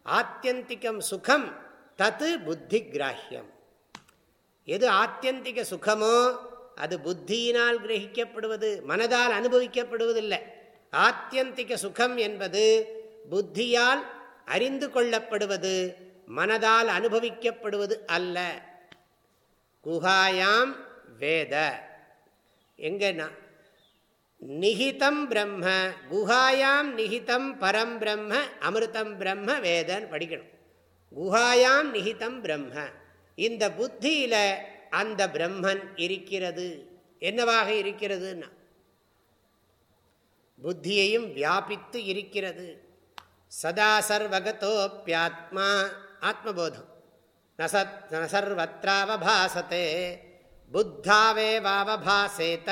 ஆத்தியந்திக்கம் சுகம் தத்து புத்தி கிராஹ்யம் எது ஆத்தியந்திக சுகமோ அது புத்தியினால் கிரகிக்கப்படுவது மனதால் அனுபவிக்கப்படுவதில்லை. ஆத்தியந்திக சுகம் என்பது புத்தியால் அறிந்து கொள்ளப்படுவது மனதால் அனுபவிக்கப்படுவது அல்ல. குஹாயாம் வேத. எங்கன்னா நிகிதம் பிரம்ம குஹாயாம் நிகிதம் பரம் பிரம்ம அமிர்தம் பிரம்ம வேதன் படிக்கணும். குஹாயாம் நிகிதம் பிரம்ம. இந்த புத்தியில் அந்த பிரம்மன் இருக்கிறது. என்னவாக இருக்கிறதுன்னா புத்தியையும் வியாபித்து இருக்கிறது. சதா சர்வகத்தோப்பியாத்மா ஆத்மபோதம். நசத் நசர்வத்ராவபாசத்தே புத்தாவேவாவபாசேத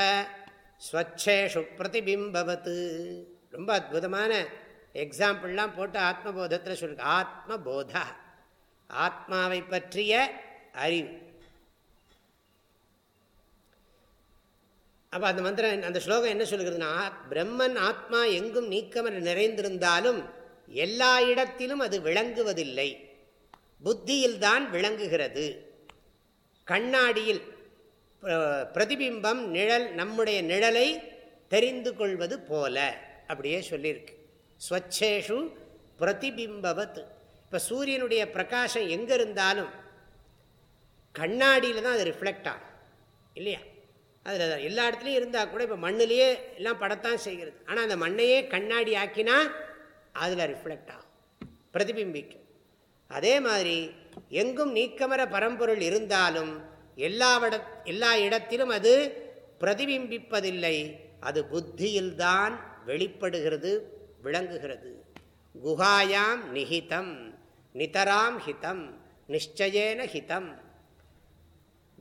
ஸ்வச்சேஷு பிரதிபிம்பவத்து ரொம்ப அற்புதமான எக்ஸாம்பிள்லாம் போட்டு ஆத்மபோதத்தில் சொல்லுங்க. ஆத்மபோத. ஆத்மாவை பற்றிய அறிவு. அப்போ அந்த மந்திரம் அந்த ஸ்லோகம் என்ன சொல்லுகிறதுனா பிரம்மன் ஆத்மா எங்கும் நீக்கம் நிறைந்திருந்தாலும் எல்லா இடத்திலும் அது விளங்குவதில்லை. புத்தியில்தான் விளங்குகிறது. கண்ணாடியில் பிரதிபிம்பம் நிழல் நம்முடைய நிழலை தெரிந்து கொள்வது போல அப்படியே சொல்லியிருக்கு. ஸ்வச்சேஷு பிரதிபிம்பவத். இப்போ சூரியனுடைய பிரகாசம் எங்கே இருந்தாலும் கண்ணாடியில் தான் அது ரிஃப்ளெக்ட் ஆகும் இல்லையா? அதில் எல்லா இடத்துலையும் இருந்தால் கூட இப்போ மண்ணிலேயே எல்லாம் படத்தான் செய்கிறது. ஆனால் அந்த மண்ணையே கண்ணாடி ஆக்கினா அதில் ரிஃப்ளெக்ட் ஆகும் பிரதிபிம்பிக்கும். அதே மாதிரி எங்கும் நீக்கமர பரம்பொருள் இருந்தாலும் எல்லாவிட எல்லா இடத்திலும் அது பிரதிபிம்பிப்பதில்லை. அது புத்தியில்தான் வெளிப்படுகிறது விளங்குகிறது. குஹாயாம் நிஹிதம் நிதராம் ஹிதம் நிச்சயேன ஹிதம்.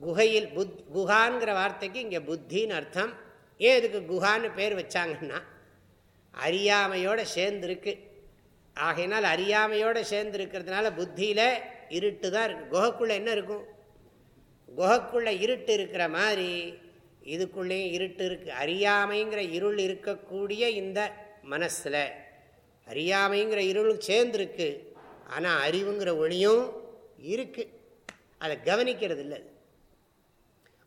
குகையில் புத் குஹான்கிற வார்த்தைக்கு இங்கே புத்தின்னு அர்த்தம். ஏன் இதுக்கு குஹான்னு பேர் வச்சாங்கன்னா அறியாமையோடு சேர்ந்துருக்கு. ஆகையினால் அறியாமையோடு சேர்ந்துருக்கிறதுனால புத்தியில் இருட்டு தான் இருக்குது குகைக்குள்ளே என்ன இருக்கும்? குகைக்குள்ளே இருட்டு இருக்கிற மாதிரி இதுக்குள்ளேயும் இருட்டு இருக்குது அறியாமைங்கிற இருள் இருக்கக்கூடிய இந்த மனசில். அறியாமைங்கிற இருளும் சேர்ந்துருக்கு. ஆனால் அறிவுங்கிற ஒளியும் இருக்குது அதை கவனிக்கிறது இல்லை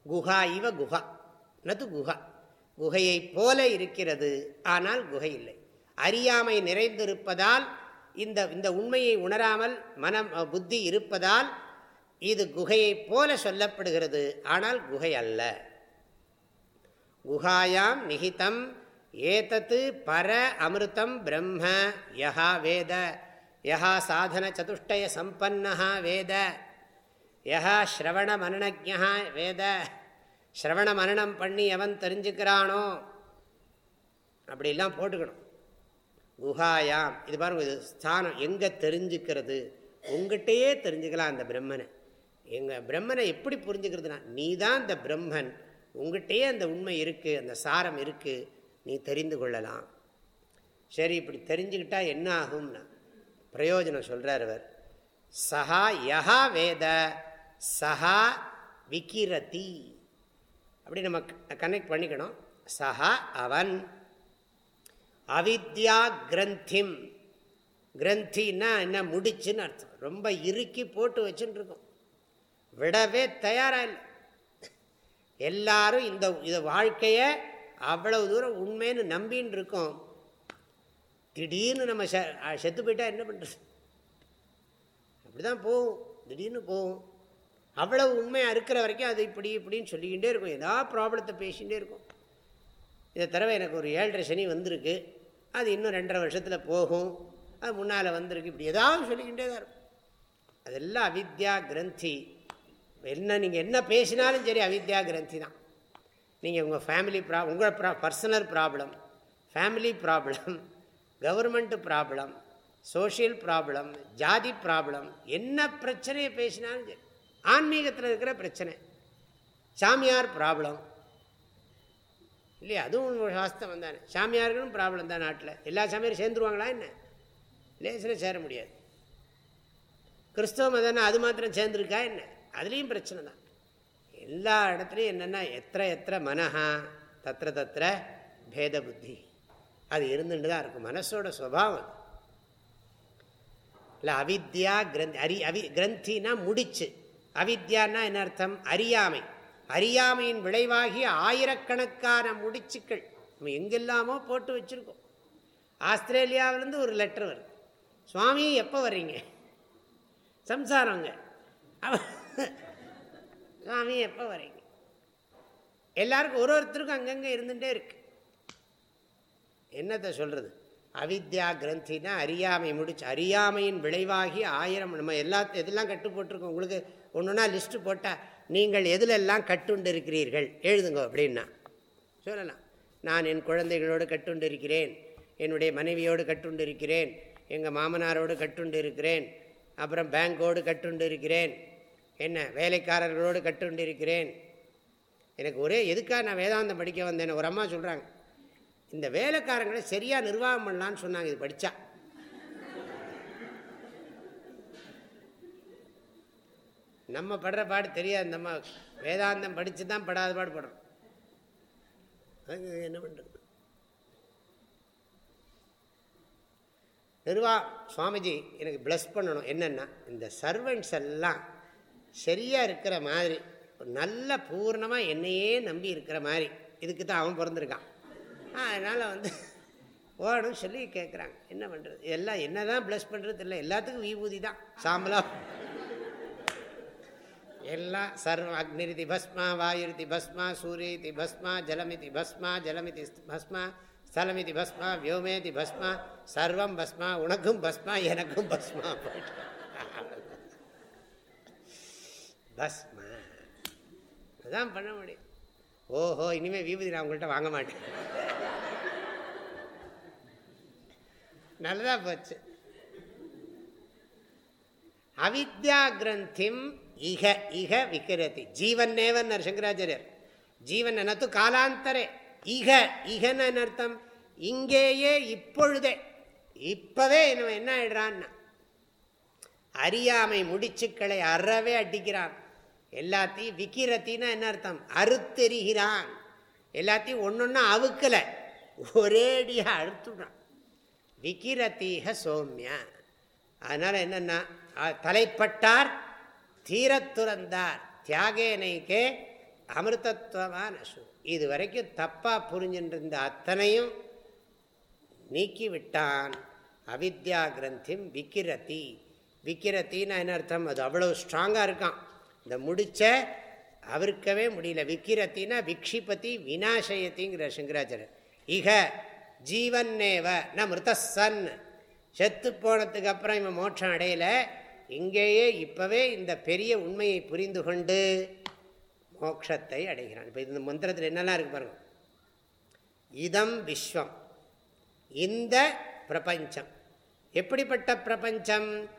குஹா இவ குஹா நது குஹா குகையை போல இருக்கிறது. ஆனால் குகை இல்லை. அறியாமை நிறைந்திருப்பதால் இந்த இந்த உண்மையை உணராமல் மனம் புத்தி இருப்பதால் இது குகையைப் போல சொல்லப்படுகிறது. ஆனால் குகை அல்ல. குஹாயாம் நிகிதம் ஏதத்து பர அமிர்தம் பிரம்ம யஹா வேத யஹா சாதன சதுஷ்டய சம்பன்னா வேத யஹா ஸ்ரவண மனநஜா வேத ஸ்ரவண மரணம் பண்ணி எவன் தெரிஞ்சுக்கிறானோ அப்படிலாம் போட்டுக்கணும். குஹாயாம் இது பாருங்க இது ஸ்தானம் எங்கே தெரிஞ்சுக்கிறது? உங்கள்கிட்டயே தெரிஞ்சுக்கலாம் அந்த பிரம்மனை. எங்கள் பிரம்மனை எப்படி புரிஞ்சுக்கிறதுனா நீ தான் இந்த பிரம்மன். உங்கள்கிட்டயே அந்த உண்மை இருக்குது அந்த சாரம் இருக்குது நீ தெரிந்து கொள்ளலாம். சரி இப்படி தெரிஞ்சுக்கிட்டா என்ன ஆகும்னா பிரயோஜனம் சொல்கிறார் அவர். சஹா யஹா வேத சஹா விக்கிரதி அப்படி நம்ம கனெக்ட் பண்ணிக்கணும். சஹா அவன் அவித்யா கிரந்திம். கிரந்தின்னா என்ன? முடிச்சுன்னு அர்த்தம். ரொம்ப இறுக்கி போட்டு வச்சுன்னு இருக்கோம். விடவே தயாராக இல்லை. எல்லாரும் இந்த இதை வாழ்க்கையை அவ்வளவு தூரம் உண்மைன்னு நம்பின்னு இருக்கோம் திடீர்னு நம்ம செத்து போயிட்டா என்ன பண்ணுறது அப்படிதான் போகும். திடீர்னு போகும். அவ்வளவு உண்மையாக இருக்கிற வரைக்கும் அது இப்படி இப்படின்னு சொல்லிக்கிட்டே இருக்கும். ஏதாவது ப்ராப்ளத்தை பேசிகிட்டே இருக்கும். இதை தடவை எனக்கு ஒரு ஏழரை சனி வந்திருக்கு. அது இன்னும் ரெண்டரை வருஷத்தில் போகும். அது முன்னால் வந்திருக்கு. இப்படி ஏதாவது சொல்லிக்கிட்டே தான் இருக்கும். அதெல்லாம் அவித்யா கிரந்தி. என்ன நீங்கள் என்ன பேசினாலும் சரி அவித்யா கிரந்தி தான். நீங்கள் உங்கள் ஃபேமிலி ப்ரா உங்கள் ப்ரா personal problem family problem government problem social problem ஜாதி ப்ராப்ளம் என்ன பிரச்சனையை பேசினாலும் சரி. ஆன்மீகத்தில் இருக்கிற பிரச்சனை. சாமியார் ப்ராப்ளம் இல்லையா? அதுவும் சாஸ்திரம் தானே. சாமியார்களும் ப்ராப்ளம் தான் நாட்டில். எல்லா சாமியாரும் சேர்ந்துருவாங்களா என்ன? லேசில் சேர முடியாது. கிறிஸ்தவ மதம்னா அது மாத்திரம் சேர்ந்துருக்கா என்ன? அதுலேயும் பிரச்சனை தான். எல்லா இடத்துலையும் என்னென்னா எத்தனை எத்தனை மனஹா தத்திர தத்திர பேத புத்தி. அது இருந்துட்டு தான் இருக்கும். மனசோட சுவாவம் இல்லை அவித்யா கிரந்தி அரி அவி கிரந்தினா முடிச்சு. அவித்யான்னா என்ன அர்த்தம்? அறியாமை. அறியாமையின் விளைவாகி ஆயிரக்கணக்கான முடிச்சுக்கள் நம்ம எங்கெல்லாமோ போட்டு வச்சுருக்கோம். ஆஸ்திரேலியாவிலேருந்து ஒரு லெட்டர் வருது. சுவாமி எப்போ வர்றீங்க? சம்சாரங்க சுவாமி எப்போ வரீங்க? எல்லாருக்கும் ஒரு ஒருத்தருக்கும் அங்கங்கே இருந்துகிட்டே இருக்கு. என்னத்தை சொல்கிறது அவித்யா கிரந்தினா அறியாமை முடிச்சு அறியாமையின் விளைவாகி ஆயிரம் நம்ம எல்லா எதெல்லாம் கட்டு போட்டிருக்கோம் உங்களுக்கு ஒன்று ஒன்றா லிஸ்ட்டு போட்டால் நீங்கள் எதிலெல்லாம் கட்டுண்டு இருக்கிறீர்கள் எழுதுங்க அப்படின்னா. சொல்லலாம். நான் என் குழந்தைகளோடு கட்டுண்டு இருக்கிறேன் என்னுடைய மனைவியோடு கட்டுண்டு இருக்கிறேன் எங்கள் மாமனாரோடு கட்டுண்டு இருக்கிறேன் அப்புறம் பேங்கோடு கட்டுண்டு இருக்கிறேன் என்ன வேலைக்காரர்களோடு கற்றுண்டிருக்கிறேன் எனக்கு ஒரே எதுக்காக நான் வேதாந்தம் படிக்க வந்தேன் ஒரு அம்மா சொல்கிறாங்க இந்த வேலைக்காரங்களை சரியாக நிர்வாகம் பண்ணலான்னு சொன்னாங்க இது படித்தா நம்ம படுற பாடு தெரியாது நம்ம வேதாந்தம் படித்து தான் படாத பாடு படுறோம். என்ன பண்ணுறது நிர்வா சுவாமிஜி எனக்கு பிளஸ் பண்ணணும். என்னென்னா இந்த சர்வெண்ட்ஸ் எல்லாம் சரியாக இருக்கிற மாதிரி நல்ல பூர்ணமாக என்னையே நம்பி இருக்கிற மாதிரி. இதுக்கு தான் அவன் பிறந்திருக்கான். அதனால் வந்து ஓடும் சொல்லி கேட்குறாங்க என்ன பண்ணுறது எல்லாம் என்ன தான் ப்ளஸ் பண்ணுறது இல்லை எல்லாத்துக்கும் விபூதி தான். சாம்பலாக எல்லாம் சர்வ அக்னிரிதி பஸ்மா வாயுரிதி பஸ்மா சூரியதி பஸ்மா ஜலமிதி பஸ்மா ஜலமிதி பஸ்மா ஸ்தலமிதி பஸ்மா வியோமேதி பஸ்மா சர்வம் பஸ்மா உனக்கும் பஸ்மா எனக்கும் பஸ்மா. போயிட்டு பஸ்மா அதான் பண்ண முடியும். ஓஹோ இனிமேல் விபூதி நான் உங்கள்கிட்ட வாங்க மாட்டேன். நல்லதா போச்சு. அவித்யா கிரந்திம் இக இக விக்கிரதி. ஜீவன் நேவன் சங்கராச்சாரியர் ஜீவன் என்னத்து காலாந்தரே. இக இகன்னு அர்த்தம்? இங்கேயே இப்பொழுதே. இப்பவே என்ன ஆயிடுறான்னா அறியாமை முடிச்சுக்களை அறவே அடிக்கிறான். எல்லாத்தையும் விக்கிரத்தின்னா என்ன அர்த்தம்? அறுத்தெறிகிறான். எல்லாத்தையும் ஒன்றுன்னா அவுக்கலை. ஒரேடியாக அழுத்துடுறான் விக்கிரத்தீக சோம்யா. அதனால் என்னென்னா தலைப்பட்டார் தீரத்துறந்தார் தியாகேனைக்கே அமிர்தத்துவமான சு. இது வரைக்கும் தப்பாக புரிஞ்சுட்டு அத்தனையும் நீக்கிவிட்டான். அவித்யா கிரந்திம் விக்கிரதி விக்கிரத்தின்னா என்ன அர்த்தம்? அது அவ்வளோ ஸ்ட்ராங்காக இருக்கான். இந்த முடிச்ச அவருக்கவே முடியல. விக்கிரத்தினா விக்ஷிபதி வினாசயத்திங்கிற சங்கராச்சாரர் இக ஜீவன்னேவ ந மிருதசன். செத்து போனதுக்கு அப்புறம் இவன் மோட்சம் அடையலை. இங்கேயே இப்போவே இந்த பெரிய உண்மையை புரிந்து கொண்டு மோட்சத்தை அடைகிறான். இப்போ இந்த மந்திரத்தில் என்னெல்லாம் இருக்கு பாருங்க. இதம் விஸ்வம். இந்த பிரபஞ்சம். எப்படிப்பட்ட பிரபஞ்சம்?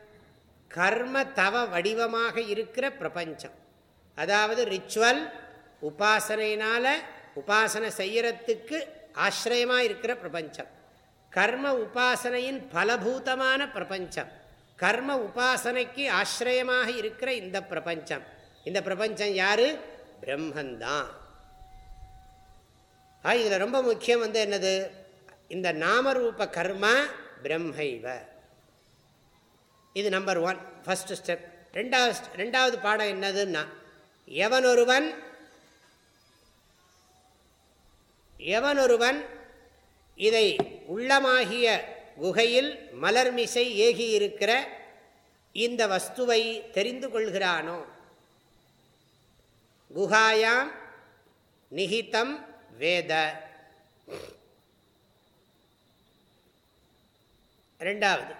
கர்ம தவ வடிவமாக இருக்கிற பிரபஞ்சம். அதாவது ரிச்சுவல் உபாசனையினால் உபாசனை செய்கிறத்துக்கு ஆசிரியமாக இருக்கிற பிரபஞ்சம். கர்ம உபாசனையின் பலபூதமான பிரபஞ்சம். கர்ம உபாசனைக்கு ஆசிரியமாக இருக்கிற இந்த பிரபஞ்சம். இந்த பிரபஞ்சம் யாரு? பிரம்மந்தான். இதில் ரொம்ப முக்கியம் வந்து என்னது? இந்த நாமரூப கர்ம பிரம்மைவ. இது நம்பர் ஒன் ஃபஸ்ட்டு ஸ்டெப் ரெண்டாவது ரெண்டாவது பாடம் என்னதுன்னா எவனொருவன் எவனொருவன் இதை உள்ளமாகிய குகையில் மலர்மிசை ஏகியிருக்கிற இந்த வஸ்துவை தெரிந்து கொள்கிறானோ? குகாயாம் நிகிதம் வேத. ரெண்டாவது.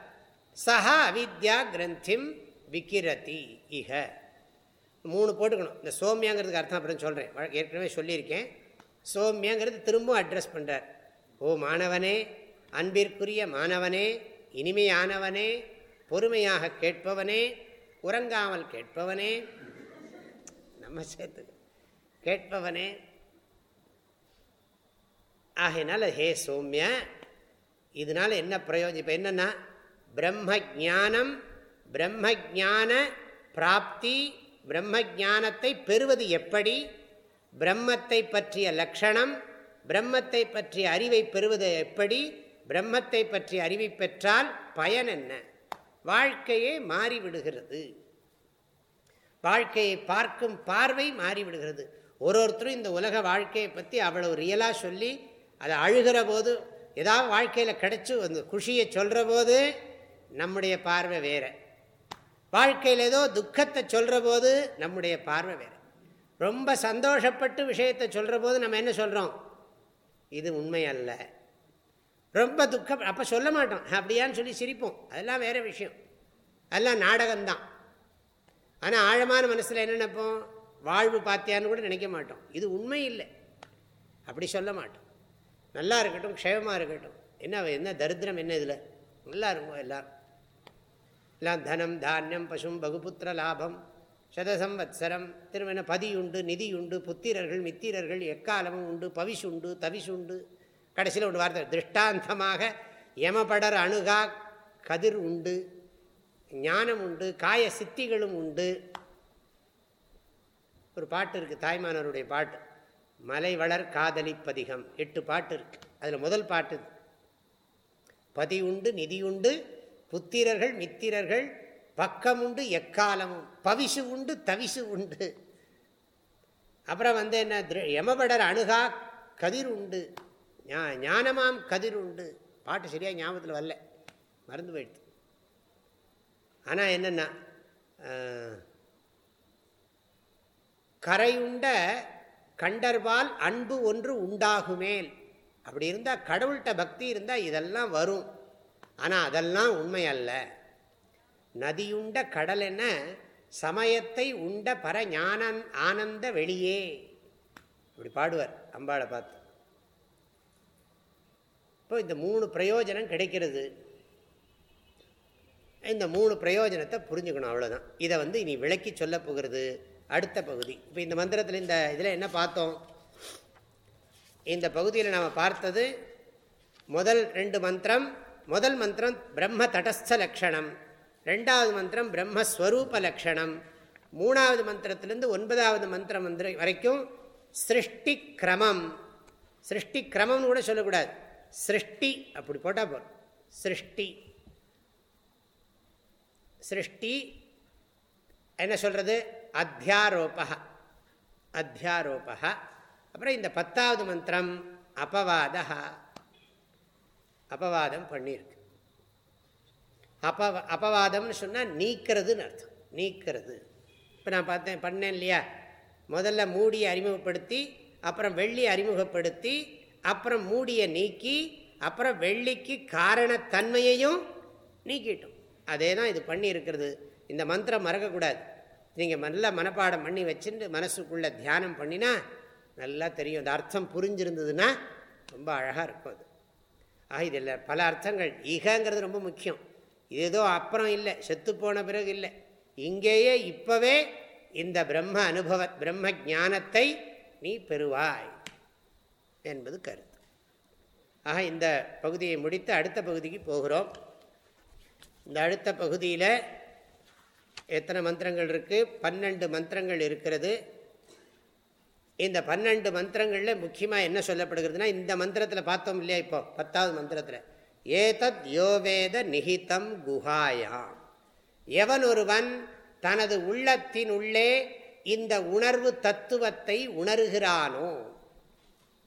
சஹா அவித்யா கிரந்திம் விக்கிரதி இக மூணு போட்டுக்கணும். இந்த சோமியாங்கிறதுக்கு அர்த்தம் அப்புறம் சொல்கிறேன் ஏற்கனவே சொல்லியிருக்கேன். சோமியாங்கிறது திரும்பவும் அட்ரஸ் பண்ணுறார் ஓ மாணவனே அன்பிற்குரிய மாணவனே இனிமையானவனே பொறுமையாக கேட்பவனே உறங்காமல் கேட்பவனே நம்ம சேர்த்து கேட்பவனே. ஆகையினால ஹே சோமிய இதனால் என்ன பிரயோஜனம் இப்போ என்னென்னா பிரம்ம ஜானம் பிரம்ம ஜான பிராப்தி பிரம்ம ஜானத்தை பெறுவது எப்படி? பிரம்மத்தை பற்றிய லக்ஷணம் பிரம்மத்தை பற்றிய அறிவை பெறுவது எப்படி? பிரம்மத்தை பற்றிய அறிவை பெற்றால் பயன் என்ன? வாழ்க்கையே மாறிவிடுகிறது. வாழ்க்கையை பார்க்கும் பார்வை மாறிவிடுகிறது. ஒரு ஒருத்தரும் இந்த உலக வாழ்க்கையை பற்றி அவ்வளவு ரியலாக சொல்லி அதை அழுகிற போது ஏதாவது வாழ்க்கையில் கிடைச்சி அந்த குஷியை சொல்கிற போது நம்முடைய பார்வை வேறு. வாழ்க்கையில் ஏதோ துக்கத்தை சொல்கிற போது நம்முடைய பார்வை வேறு. ரொம்ப சந்தோஷப்பட்டு விஷயத்தை சொல்கிற போது நம்ம என்ன சொல்கிறோம் இது உண்மை அல்ல. ரொம்ப துக்கம் அப்போ சொல்ல மாட்டோம். அப்படியான்னு சொல்லி சிரிப்போம். அதெல்லாம் வேறு விஷயம். அதெல்லாம் நாடகம்தான். ஆனால் ஆழமான மனசில் என்ன நினைப்போம்? வாழ்வு பார்த்தியான்னு கூட நினைக்க மாட்டோம். இது உண்மை இல்லை. அப்படி சொல்ல மாட்டோம். நல்லா இருக்கட்டும் க்ஷேமமாக இருக்கட்டும். என்ன என்ன தரித்திரம் என்ன இதில்? நல்லா இருக்கும் எல்லோரும். தனம் தானியம் பசும் பகுபுத்திர லாபம். சதசம்வத்சரம் திருமண பதியுண்டு நிதியுண்டு புத்திரர்கள் மித்திரர்கள் எக்காலமும் உண்டு பவிஷுண்டு தவிஷுண்டு கடைசியில் ஒன்று வார்த்தை திருஷ்டாந்தமாக யமபடர் அணுகா கதிர் உண்டு ஞானம் உண்டு காய சித்திகளும் உண்டு. ஒரு பாட்டு இருக்குது தாய்மானவருடைய பாட்டு. மலை வளர் காதலி பதிகம். எட்டு பாட்டு இருக்குது அதில் முதல் பாட்டு பதி உண்டு நிதி உண்டு புத்திரர்கள் மித்திரர்கள் பக்கம் உண்டு எக்காலமும் பவிசு உண்டு தவிசு உண்டு அப்புறம் வந்து என்ன யமபடர் அணுகா கதிர் உண்டு ஞானமாம் கதிர் உண்டு பாட்டு சரியாக ஞாபகத்தில் வரல. மறந்து போயிடுது ஆனால் என்னென்னா கரையுண்ட கண்டர்பால் அன்பு ஒன்று உண்டாகுமேல். அப்படி இருந்தால் கடவுள்கிட்ட பக்தி இருந்தால் இதெல்லாம் வரும். ஆனால் அதெல்லாம் உண்மை அல்ல நதியுண்ட கடல் என்ன சமயத்தை உண்ட பர ஞான ஆனந்த வெளியே. இப்படி பாடுவார் அம்பாளை பார்த்து. இப்போ இந்த மூணு பிரயோஜனம் கிடைக்கிறது. இந்த மூணு பிரயோஜனத்தை புரிஞ்சுக்கணும் அவ்வளோதான் இதை வந்து இனி விளக்கி சொல்ல போகிறது அடுத்த பகுதி. இப்போ இந்த மந்திரத்தில் இந்த இதில் என்ன பார்த்தோம்? இந்த பகுதியில் நாம் பார்த்தது முதல் ரெண்டு மந்திரம் முதல் மந்திரம் பிரம்ம தடஸ்த லக்ஷணம். ரெண்டாவது மந்திரம் பிரம்மஸ்வரூப லக்ஷணம். மூணாவது மந்திரத்திலேருந்து ஒன்பதாவது மந்திரம் மந்திர வரைக்கும் சிருஷ்டி கிரமம் சிருஷ்டி கிரமம்னு கூட சொல்லக்கூடாது. சிருஷ்டி அப்படி போட்டால் போதும். சிருஷ்டி. சிருஷ்டி என்ன சொல்கிறது அத்தியாரோபா அத்தியாரோபா அப்புறம் இந்த பத்தாவது மந்திரம் அபவாதா அபவாதம் பண்ணியிருக்கு. அப்ப அபவாதம்னு சொன்னால் நீக்கிறதுன்னு அர்த்தம். நீக்கிறது. இப்போ நான் பார்த்தேன் பண்ணேன் இல்லையா? முதல்ல மூடியை அறிமுகப்படுத்தி அப்புறம் வெள்ளி அறிமுகப்படுத்தி அப்புறம் மூடியை நீக்கி அப்புறம் வெள்ளிக்கு காரணத்தன்மையையும் நீக்கிட்டோம். அதே தான் இது பண்ணி இருக்கிறது இந்த மந்திரம் மறக்கக்கூடாது. நீங்கள் நல்ல மனப்பாடம் பண்ணி வச்சுட்டு மனசுக்குள்ளே தியானம் பண்ணினா நல்லா தெரியும். இந்த அர்த்தம் புரிஞ்சிருந்ததுன்னா ரொம்ப அழகாக இருக்கும் அது. ஆக இதில் பல அர்த்தங்கள். ஈகங்கிறது ரொம்ப முக்கியம். ஏதோ அப்புறம் இல்லை செத்து போன பிறகு இல்லை. இங்கேயே இப்போவே இந்த பிரம்ம அனுபவ பிரம்ம ஜானத்தை நீ பெறுவாய் என்பது கருத்து. ஆக இந்த பகுதியை முடித்து அடுத்த பகுதிக்கு போகிறோம். இந்த அடுத்த பகுதியில் எத்தனை மந்திரங்கள் இருக்குது பன்னெண்டு மந்திரங்கள் இருக்கிறது. இந்த பன்னெண்டு மந்திரங்களில் முக்கியமாக என்ன சொல்லப்படுகிறதுனா இந்த மந்திரத்தில் பார்த்தோம் இல்லையா இப்போ? பத்தாவது மந்திரத்தில். ஏதத் யோவேத நிகிதம் குஹாயாம். எவன் ஒருவன் தனது உள்ளத்தின் உள்ளே இந்த உணர்வு தத்துவத்தை உணர்கிறானோ?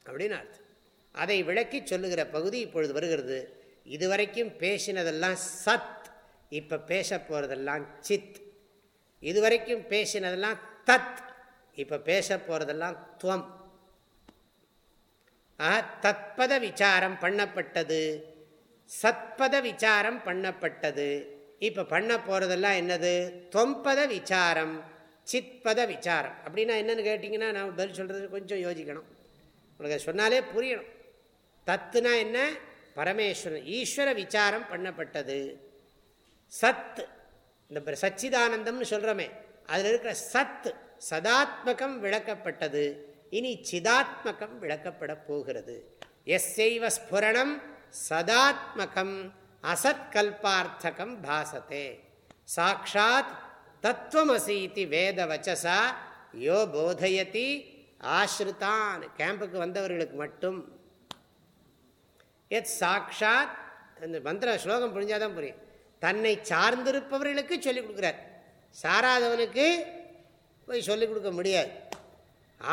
அப்படின்னு அர்த்தம். அதை விளக்கி சொல்லுகிற பகுதி இப்பொழுது வருகிறது. இதுவரைக்கும் பேசினதெல்லாம் சத் இப்போ பேச போகிறதெல்லாம் சித். இதுவரைக்கும் பேசினதெல்லாம் தத் இப்போ பேச போகிறதெல்லாம் துவம். தத்பத விசாரம் பண்ணப்பட்டது. சத்பத விசாரம் பண்ணப்பட்டது. இப்போ பண்ண போகிறதெல்லாம் என்னது? தொம்பத விசாரம் சித்பத விசாரம். அப்படின்னா என்னென்னு கேட்டிங்கன்னா நான் பதில் சொல்கிறது கொஞ்சம் யோசிக்கணும். உங்களுக்கு சொன்னாலே புரியணும். தத்துனா என்ன? பரமேஸ்வரன் ஈஸ்வர விசாரம் பண்ணப்பட்டது. சத் இந்த சச்சிதானந்தம்னு சொல்கிறோமே அதில் இருக்கிற சத்து சதாத்மகம் விளக்கப்பட்டது. இனி சிதாத்மகம் விளக்கப்பட போகிறது. எஸ் செய்வ ஸ்புரணம் சதாத்மகம் அசத்கல்பார்த்தகம் பாசத்தே சாட்சாத் தத்துவமசீதி வேத வச்சசா யோ போதயதி ஆசிரிதான் கேம்புக்கு வந்தவர்களுக்கு மட்டும். எத் சாட்சாத் அந்த மந்திர ஸ்லோகம் புரிஞ்சாதான் புரியும். தன்னை சார்ந்திருப்பவர்களுக்கு சொல்லிக் கொடுக்குறார். சாராதவனுக்கு போய் சொல்லிக் கொடுக்க முடியாது.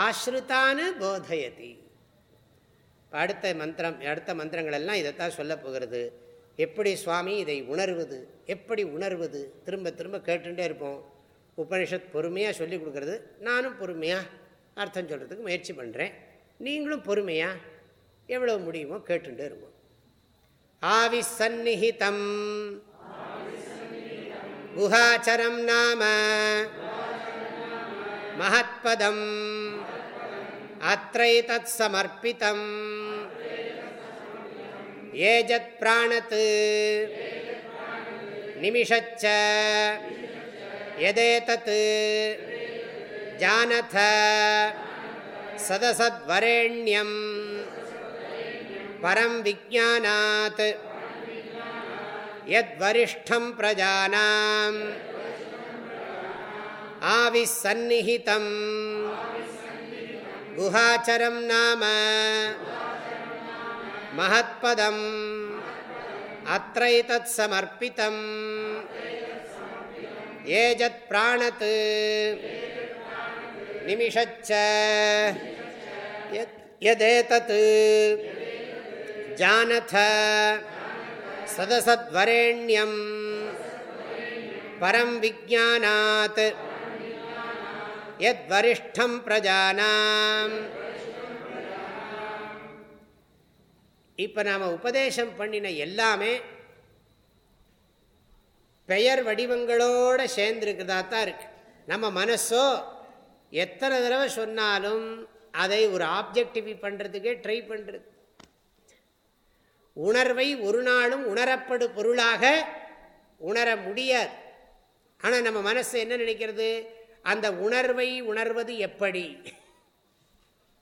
ஆஸ்ருத்தானு போதயதி. அடுத்த மந்திரம் அடுத்த மந்திரங்கள் எல்லாம் இதைத்தான் சொல்ல போகிறது. எப்படி சுவாமி இதை உணர்வது எப்படி உணர்வது? திரும்ப திரும்ப கேட்டுகிட்டே இருப்போம். உபனிஷத் பொறுமையாக சொல்லிக் கொடுக்கறது. நானும் பொறுமையாக அர்த்தம் சொல்கிறதுக்கு முயற்சி பண்ணுறேன் நீங்களும் பொறுமையாக எவ்வளோ முடியுமோ கேட்டுகிட்டே இருப்போம். ஆவி சந்நிஹிதம் குஹாச்சரம் நாம. மகத்பதம். அத்தைதத் சமர்ப்பிதம். ஏஜத் பிராணத் நிமிஷச்ச. எதேதத். ஜானத. சதசத்வரேண்யம். பரம் விஜானாத் யத்வரிஷ்டம் பிரஜானாம் ஆவிசன்னிஹிதம் குஹாச்சரம் நாம महत्पदम् अत्रैतत् समर्पितम् एजत्प्राणत् निमिषच्च यदेतत् जानथ सदसद्वरेण्यम् परं विज्ञानात् எத் வரிஷ்டம் பிரஜானாம் இப்போ நாம் உபதேசம் பண்ணின எல்லாமே பெயர் வடிவங்களோடு சேர்ந்துருக்கிறதா தான் இருக்கு. நம்ம மனசோ எத்தனை தடவை சொன்னாலும் அதை ஒரு ஆப்ஜெக்டிவி பண்ணுறதுக்கே ட்ரை பண்ணுறது உணர்வை ஒரு நாளும் உணரப்படு பொருளாக உணர முடியாது. ஆனால் நம்ம மனசு என்ன நினைக்கிறது? அந்த உணர்வை உணர்வது எப்படி?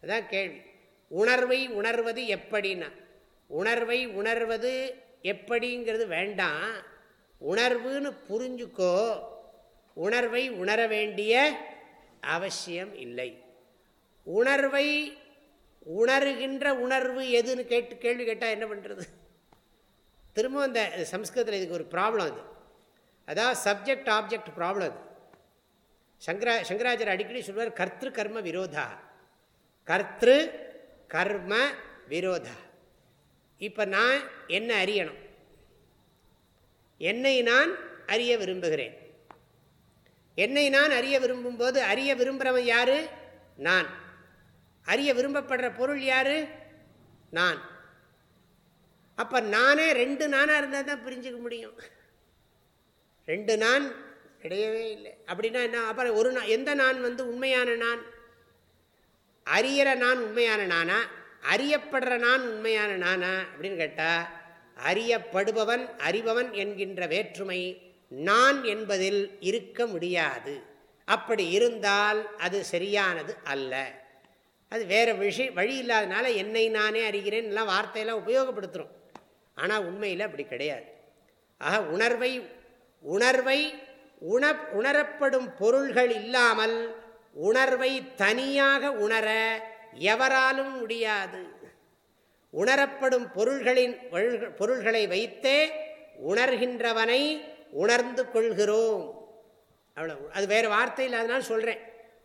அதான் கேள்வி. உணர்வை உணர்வது எப்படின்னா உணர்வை உணர்வது எப்படிங்கிறது வேண்டாம். உணர்வுன்னு புரிஞ்சுக்கோ. உணர்வை உணர வேண்டிய அவசியம் இல்லை. உணர்வை உணர்கின்ற உணர்வு எதுன்னு கேட்டு கேள்வி கேட்டால் என்ன பண்ணுறது திரும்ப அந்த சம்ஸ்கிருதத்தில் இதுக்கு ஒரு ப்ராப்ளம் அது. அதாவது சப்ஜெக்ட் ஆப்ஜெக்ட் ப்ராப்ளம் அது சங்கரா சங்கராச்சாரியர் அடிக்கடி சொல்வார் கர்த்திரு கர்ம விரோதா. கர்த்திரு கர்ம விரோதா. இப்போ நான் என்ன அறியணும்? என்னை நான் அறிய விரும்புகிறேன். என்னை நான் அறிய விரும்பும்போது அறிய விரும்புகிறவன் யாரு? நான். அறிய விரும்பப்படுற பொருள் யாரு? நான். அப்போ நானே ரெண்டு நானாக இருந்தால் தான் புரிஞ்சுக்க முடியும். ரெண்டு நான் கிடையவே இல்லை. அப்படின்னா என்ன? அப்புறம் ஒரு நான் எந்த நான் வந்து உண்மையான நான்? அறியற நான் உண்மையான நானா? அறியப்படுற நான் உண்மையான நானா? அப்படின்னு கேட்டால் அறியப்படுபவன் அறிபவன் என்கின்ற வேற்றுமை நான் என்பதில் இருக்க முடியாது. அப்படி இருந்தால் அது சரியானது அல்ல. அது வேறு விஷய வழி இல்லாதனால என்னை நானே அறிகிறேன் எல்லாம் வார்த்தையெல்லாம் உபயோகப்படுத்துகிறோம் ஆனால் உண்மையில் அப்படி கிடையாது. ஆக உணர்வை உணர்வை உண உணரப்படும் பொருள்கள் இல்லாமல் உணர்வை தனியாக உணர எவராலும் முடியாது. உணரப்படும் பொருள்களின் பொருள்களை வைத்தே உணர்கின்றவனை உணர்ந்து கொள்கிறோம். அவ்வளோ அது வேறு வார்த்தை அதனால் சொல்கிறேன்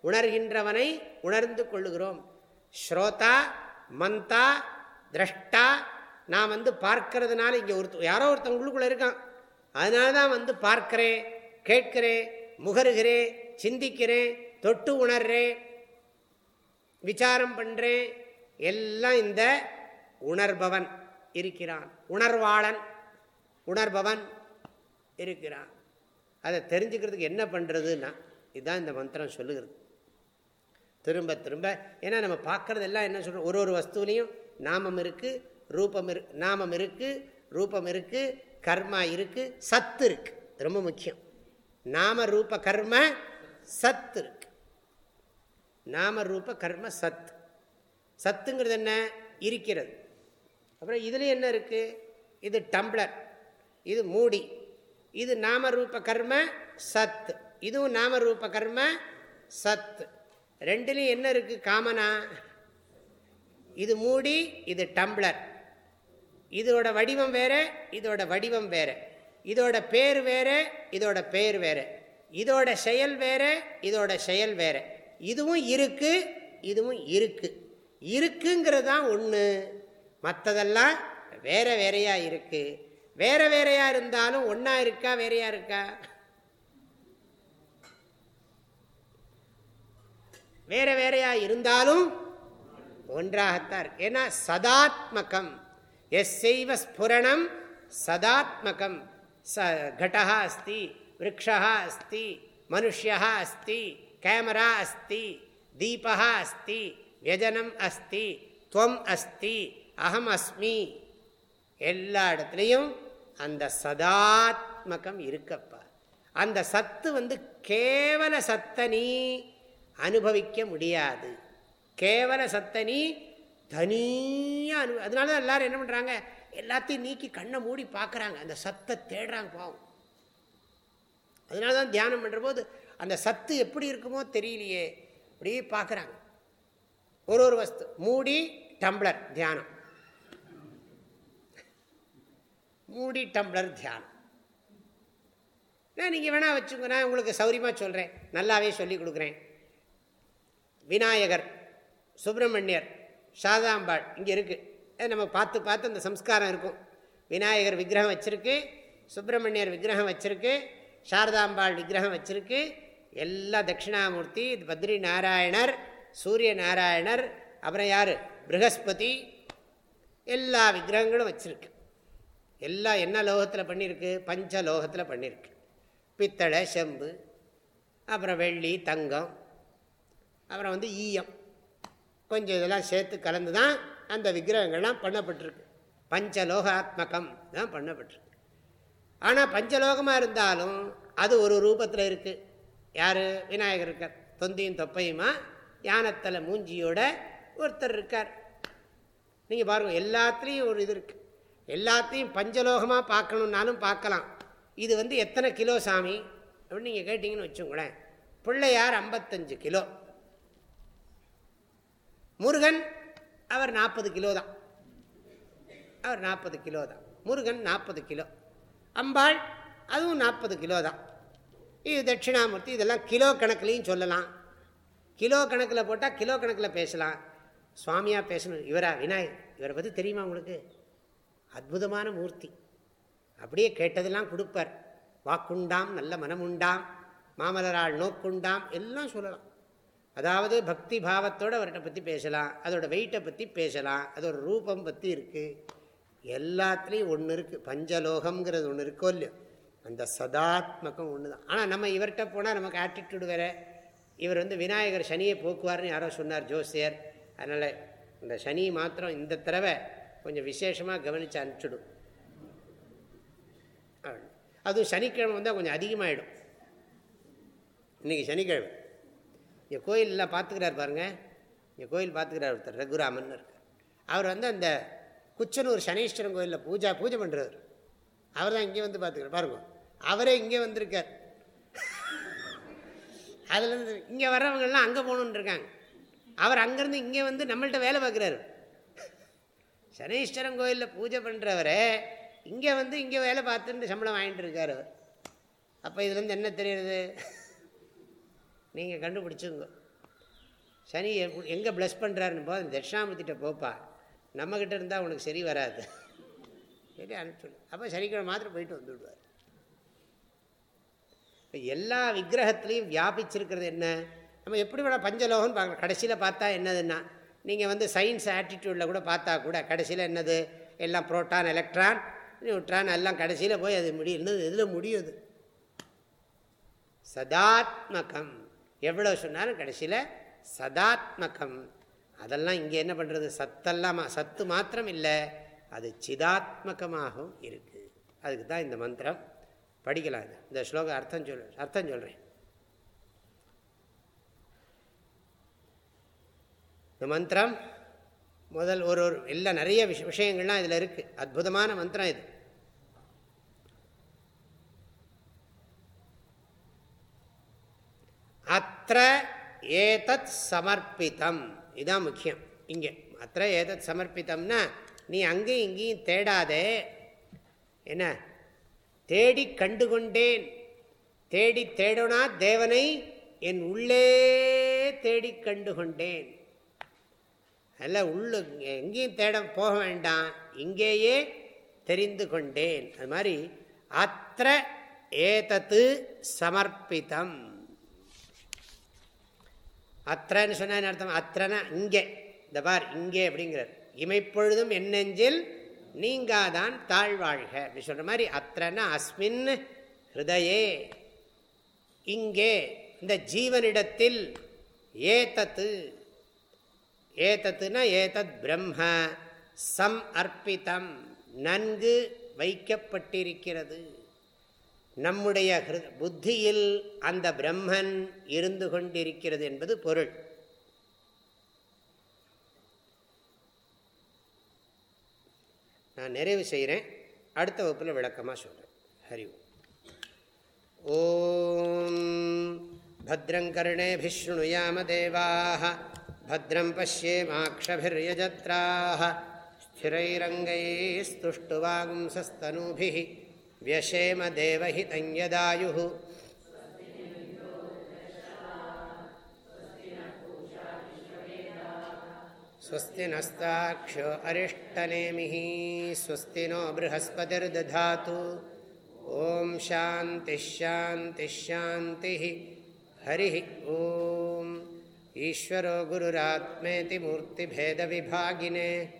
உணர்கின்றவனை உணர்ந்து கொள்கிறோம் ஸ்ரோதா மந்தா திரஷ்டா நான் வந்து பார்க்கறதுனால இங்கே ஒருத்த யாரோ ஒருத்தவங்களுக்குள்ளே இருக்கான். அதனால தான் வந்து பார்க்கிறேன். கேட்கிறேன் முகருகிறேன் சிந்திக்கிறேன் தொட்டு உணர்றேன் விசாரம் பண்ணுறேன் எல்லாம் இந்த உணர்பவன் இருக்கிறான். உணர்வாளன் உணர்பவன் இருக்கிறான். அதை தெரிஞ்சுக்கிறதுக்கு என்ன பண்ணுறதுன்னா இதுதான் இந்த மந்திரம் சொல்லுகிறது. திரும்ப திரும்ப ஏன்னா நம்ம பார்க்குறது எல்லாம் என்ன சொல்கிறோம் ஒரு ஒரு வஸ்துவிலையும் நாமம் இருக்குது ரூபம் இரு நாமம் இருக்குது ரூபம் இருக்குது கர்மா இருக்குது சத்து இருக்குது ரொம்ப முக்கியம். நாம ரூப கர்ம சத்து இருக்கு. நாம ரூப கர்ம சத். சத்துங்கிறது என்ன? இருக்கிறது. அப்புறம் இதுலேயும் என்ன இருக்குது இது டம்ளர். இது மூடி. இது நாம ரூப கர்ம சத். இதுவும் நாம ரூப கர்ம சத். ரெண்டுலேயும் என்ன இருக்குது காமனா? இது மூடி இது டம்ளர். இதோட வடிவம் வேற இதோட வடிவம் வேற. இதோட பேர் வேறு இதோட பேர் வேறு. இதோட செயல் வேறு இதோட செயல் வேறு. இதுவும் இருக்குது இதுவும் இருக்குது இருக்குங்கிறது தான் ஒன்று மற்றதெல்லாம் வேற வேறையாக இருக்குது வேற வேறையாக இருந்தாலும் ஒன்றா இருக்கா வேறையாக இருக்கா? வேற வேறையாக இருந்தாலும் ஒன்றாகத்தான் இருக்கு. ஏன்னா சதாத்மகம். எஸ் செய்வ ஸ்புரணம் சதாத்மகம். ச घटः अस्ति वृक्षः अस्ति मनुष्यः अस्ति கேமரா அஸ்தி தீபா அஸ்தி வியஜனம் அஸ்தி துவம் அஸ்தி அகம் அஸ்மி எல்லா இடத்துலையும் அந்த சதாத்மகம் இருக்கப்பா அந்த சத்து வந்து கேவல சத்தனி அனுபவிக்க முடியாது கேவல சத்தனி தனியாக அனு அதனால தான் எல்லாரும் என்ன பண்ணுறாங்க எல்லாத்தையும் நீக்கி கண்ணை மூடி பார்க்குறாங்க. அந்த சத்தை தேடுறாங்க பாவம். அதனால தான் தியானம் பண்ணுற போது அந்த சத்து எப்படி இருக்குமோ தெரியலையே அப்படியே பார்க்குறாங்க. ஒரு ஒரு வஸ்து மூடி டம்ளர் தியானம். மூடி டம்ளர் தியானம். நீங்கள் வேணால் வச்சுங்க நான் உங்களுக்கு சௌரியமாக சொல்கிறேன் நல்லாவே சொல்லி கொடுக்குறேன். விநாயகர் சுப்பிரமணியர் சாதாம்பாள் இங்கே இருக்குது நம்ம பார்த்து பார்த்து அந்த சம்ஸ்காரம் இருக்கும். விநாயகர் விக்கிரகம் வச்சுருக்கு சுப்பிரமணியர் விக்கிரகம் வச்சுருக்கு சாரதாம்பாள் விக்கிரகம் வச்சுருக்கு எல்லா தட்சிணாமூர்த்தி பத்ரி நாராயணர் சூரிய நாராயணர் அப்புறம் யார்? ப்ரகஸ்பதி எல்லா விக்கிரகங்களும் வச்சுருக்கு. எல்லாம் என்ன லோகத்தில் பண்ணியிருக்கு பஞ்ச லோகத்தில் பண்ணியிருக்கு பித்தளை செம்பு அப்புறம் வெள்ளி தங்கம் அப்புறம் வந்து ஈயம். கொஞ்சம் இதெல்லாம் சேர்த்து கலந்து தான் அந்த விக்கிரகங்கள்லாம் பண்ணப்பட்டிருக்கு. பஞ்சலோகாத்மகம் தான் பண்ணப்பட்டிருக்கு. ஆனால் பஞ்சலோகமாக இருந்தாலும் அது ஒரு ரூபத்தில் இருக்குது யார்? விநாயகர் இருக்கார். தொந்தியும் தொப்பையுமா? யானத்தில் மூஞ்சியோட ஒருத்தர் இருக்கார். நீங்கள் பாருங்கள் எல்லாத்துலேயும் ஒரு இது இருக்குது எல்லாத்தையும் பஞ்சலோகமாக பார்க்கணுன்னாலும் பார்க்கலாம். இது வந்து எத்தனை கிலோ சாமி? அப்படின்னு நீங்கள் கேட்டிங்கன்னு வச்சுங்களேன் பிள்ளையார் ஐம்பத்தஞ்சு கிலோ. முருகன் அவர் நாற்பது கிலோ தான். அவர் நாற்பது கிலோ தான். முருகன் நாற்பது கிலோ. அம்பாள் அதுவும் நாற்பது கிலோ தான். இது தட்சிணாமூர்த்தி இதெல்லாம் கிலோ கணக்குலையும் சொல்லலாம். கிலோ கணக்கில் போட்டால் கிலோ கணக்கில் பேசலாம். சுவாமியாக பேசணும். இவரா விநாயகர். இவரை பற்றி தெரியுமா உங்களுக்கு? அற்புதமான மூர்த்தி. அப்படியே கேட்டதெல்லாம் கொடுப்பார். வாக்குண்டாம் நல்ல மனமுண்டாம். மாமலரால் நோக்குண்டாம். எல்லாம் சொல்லலாம். அதாவது பக்தி பாவத்தோடு அவர்கிட்ட பற்றி பேசலாம். அதோட வெயிட்டை பற்றி பேசலாம். அதோட ரூபம் பற்றி இருக்குது எல்லாத்துலேயும் ஒன்று இருக்குது பஞ்சலோகம்ங்கிறது ஒன்று இருக்கோ இல்லையோ? அந்த சதாத்மகம் ஒன்று தான் ஆனால் நம்ம இவர்கிட்ட போனால் நமக்கு ஆட்டிடியூடு வேறு. இவர் வந்து விநாயகர் சனியை போக்குவார்னு யாரோ சொன்னார் ஜோசியர். அதனால் இந்த சனி மாத்திரம் இந்த தடவை கொஞ்சம் விசேஷமாக கவனித்து அனுப்பிச்சுடும் அதுவும் சனிக்கிழமை வந்தால் கொஞ்சம் அதிகமாகிடும் இன்றைக்கி சனிக்கிழமை. இங்கே கோயிலெலாம் பார்த்துக்கிறார் பாருங்கள் இங்கே கோயில் பார்த்துக்கிறார் ஒருத்தர் ரகுராமன் இருக்கார். அவர் வந்து அந்த குச்சனூர் சனீஸ்வரன் கோயிலில் பூஜா பூஜை பண்ணுறவர் அவர் தான் இங்கே வந்து பார்த்துக்கிறார் பாருங்க அவரே இங்கே வந்திருக்கார். அதுலேருந்து இங்கே வர்றவங்கெல்லாம் அங்கே போகணுன்னு இருக்காங்க. அவர் அங்கேருந்து இங்கே வந்து நம்மள்கிட்ட வேலை பார்க்குறாரு சனீஸ்வரன் கோயிலில் பூஜை பண்ணுறவரே இங்கே வந்து இங்கே வேலை பார்த்துட்டு சம்பளம் வாங்கிட்டு இருக்கார் அவர். அப்போ இதுலேருந்து என்ன தெரியுது நீங்கள் கண்டுபிடிச்சுங்க. சனி எங்கே ப்ளஸ் பண்ணுறாருன்னு போது தட்சிணாமூர்த்திட்ட போப்பா. நம்மக்கிட்ட இருந்தால் உனக்கு சரி வராது. சரி அனுப்பிச்சு அப்போ சனிக்கிழமை மாத்திரம் போயிட்டு வந்து விடுவார் இப்போ எல்லா விக்கிரகத்துலேயும் வியாபிச்சிருக்கிறது என்ன? நம்ம எப்படி வேணால் பஞ்சலோகம்னு பார்க்கலாம். கடைசியில் பார்த்தா என்னதுன்னா நீங்கள் வந்து சயின்ஸ் ஆட்டிடியூடில் கூட பார்த்தா கூட கடைசியில் என்னது? எல்லாம் புரோட்டான் எலக்ட்ரான் நியூட்ரான் எல்லாம் கடைசியில் போய் அது முடியும் என்னது எதில் முடியுது சதாத்மகம். எவ்வளோ சொன்னாலும் கடைசியில் சதாத்மகம். அதெல்லாம் இங்கே என்ன பண்ணுறது சத்தெல்லாம் சத்து மாத்திரம் இல்லை. அது சிதாத்மகமாகவும் இருக்குது அதுக்கு தான் இந்த மந்திரம். படிக்கலாம் இது. இந்த ஸ்லோகம் அர்த்தம் சொல் அர்த்தம் சொல்கிறேன் இந்த மந்திரம் முதல் ஒரு ஒரு எல்லாம் நிறைய விஷ விஷயங்கள்லாம் இதில் இருக்குது அற்புதமான மந்திரம் இது. அத்த ஏதத் சமர்ப்பித்தம் இதுதான் முக்கியம். இங்கே. அத்த ஏதத் சமர்ப்பித்தம்னா நீ அங்கேயும் இங்கேயும் தேடாதே. என்ன? தேடி கண்டுகொண்டேன். தேடி தேடோனா தேவனை என் உள்ளே தேடி கண்டு கொண்டேன் அல்ல உள்ளு எங்கேயும் தேட போக வேண்டாம். இங்கேயே தெரிந்து கொண்டேன். அது மாதிரி அத்த ஏதத்து சமர்ப்பித்தம் அத்தன்னு சொன்னால் அர்த்தம்? அத்தனை இங்கே. இந்த பார் இங்கே அப்படிங்கிறார். இமைப்பொழுதும் என்னெஞ்சில் நீங்காதான் தாழ்வாழ்க அப்படி சொல்கிற மாதிரி அத்தனை அஸ்மின் ஹிருதயே இங்கே. இந்த ஜீவனிடத்தில் ஏதத்து. ஏதத்துனா ஏதத் பிரம்ம. சம் அர்ப்பித்தம் நன்கு வைக்கப்பட்டிருக்கிறது. நம்முடைய புத்தியில் அந்த பிரம்மன் இருந்து கொண்டிருக்கிறது என்பது பொருள் நான் நிறைவு செய்கிறேன் அடுத்த வகுப்பில் விளக்கமாக சொல்கிறேன் ஹரி ஓம் भद्रङ्कर्णेभिशृणुयाम देवाः भद्रं पश्येमाक्षभिर्यजत्राः स्थिरैरङ्गैस्तुष्टुवांसस्तनूभिः व्यशेम देवहितं यदायुः। स्वस्ति नस्ताक्षो अरिष्टनेमिः। स्वस्ति नो बृहस्पतिर्दधातु। ॐ शान्तिश्शान्तिश्शान्तिः हरिः ॐ ईश्वरो गुरुरात्मेति मूर्तिभेदविभागिने।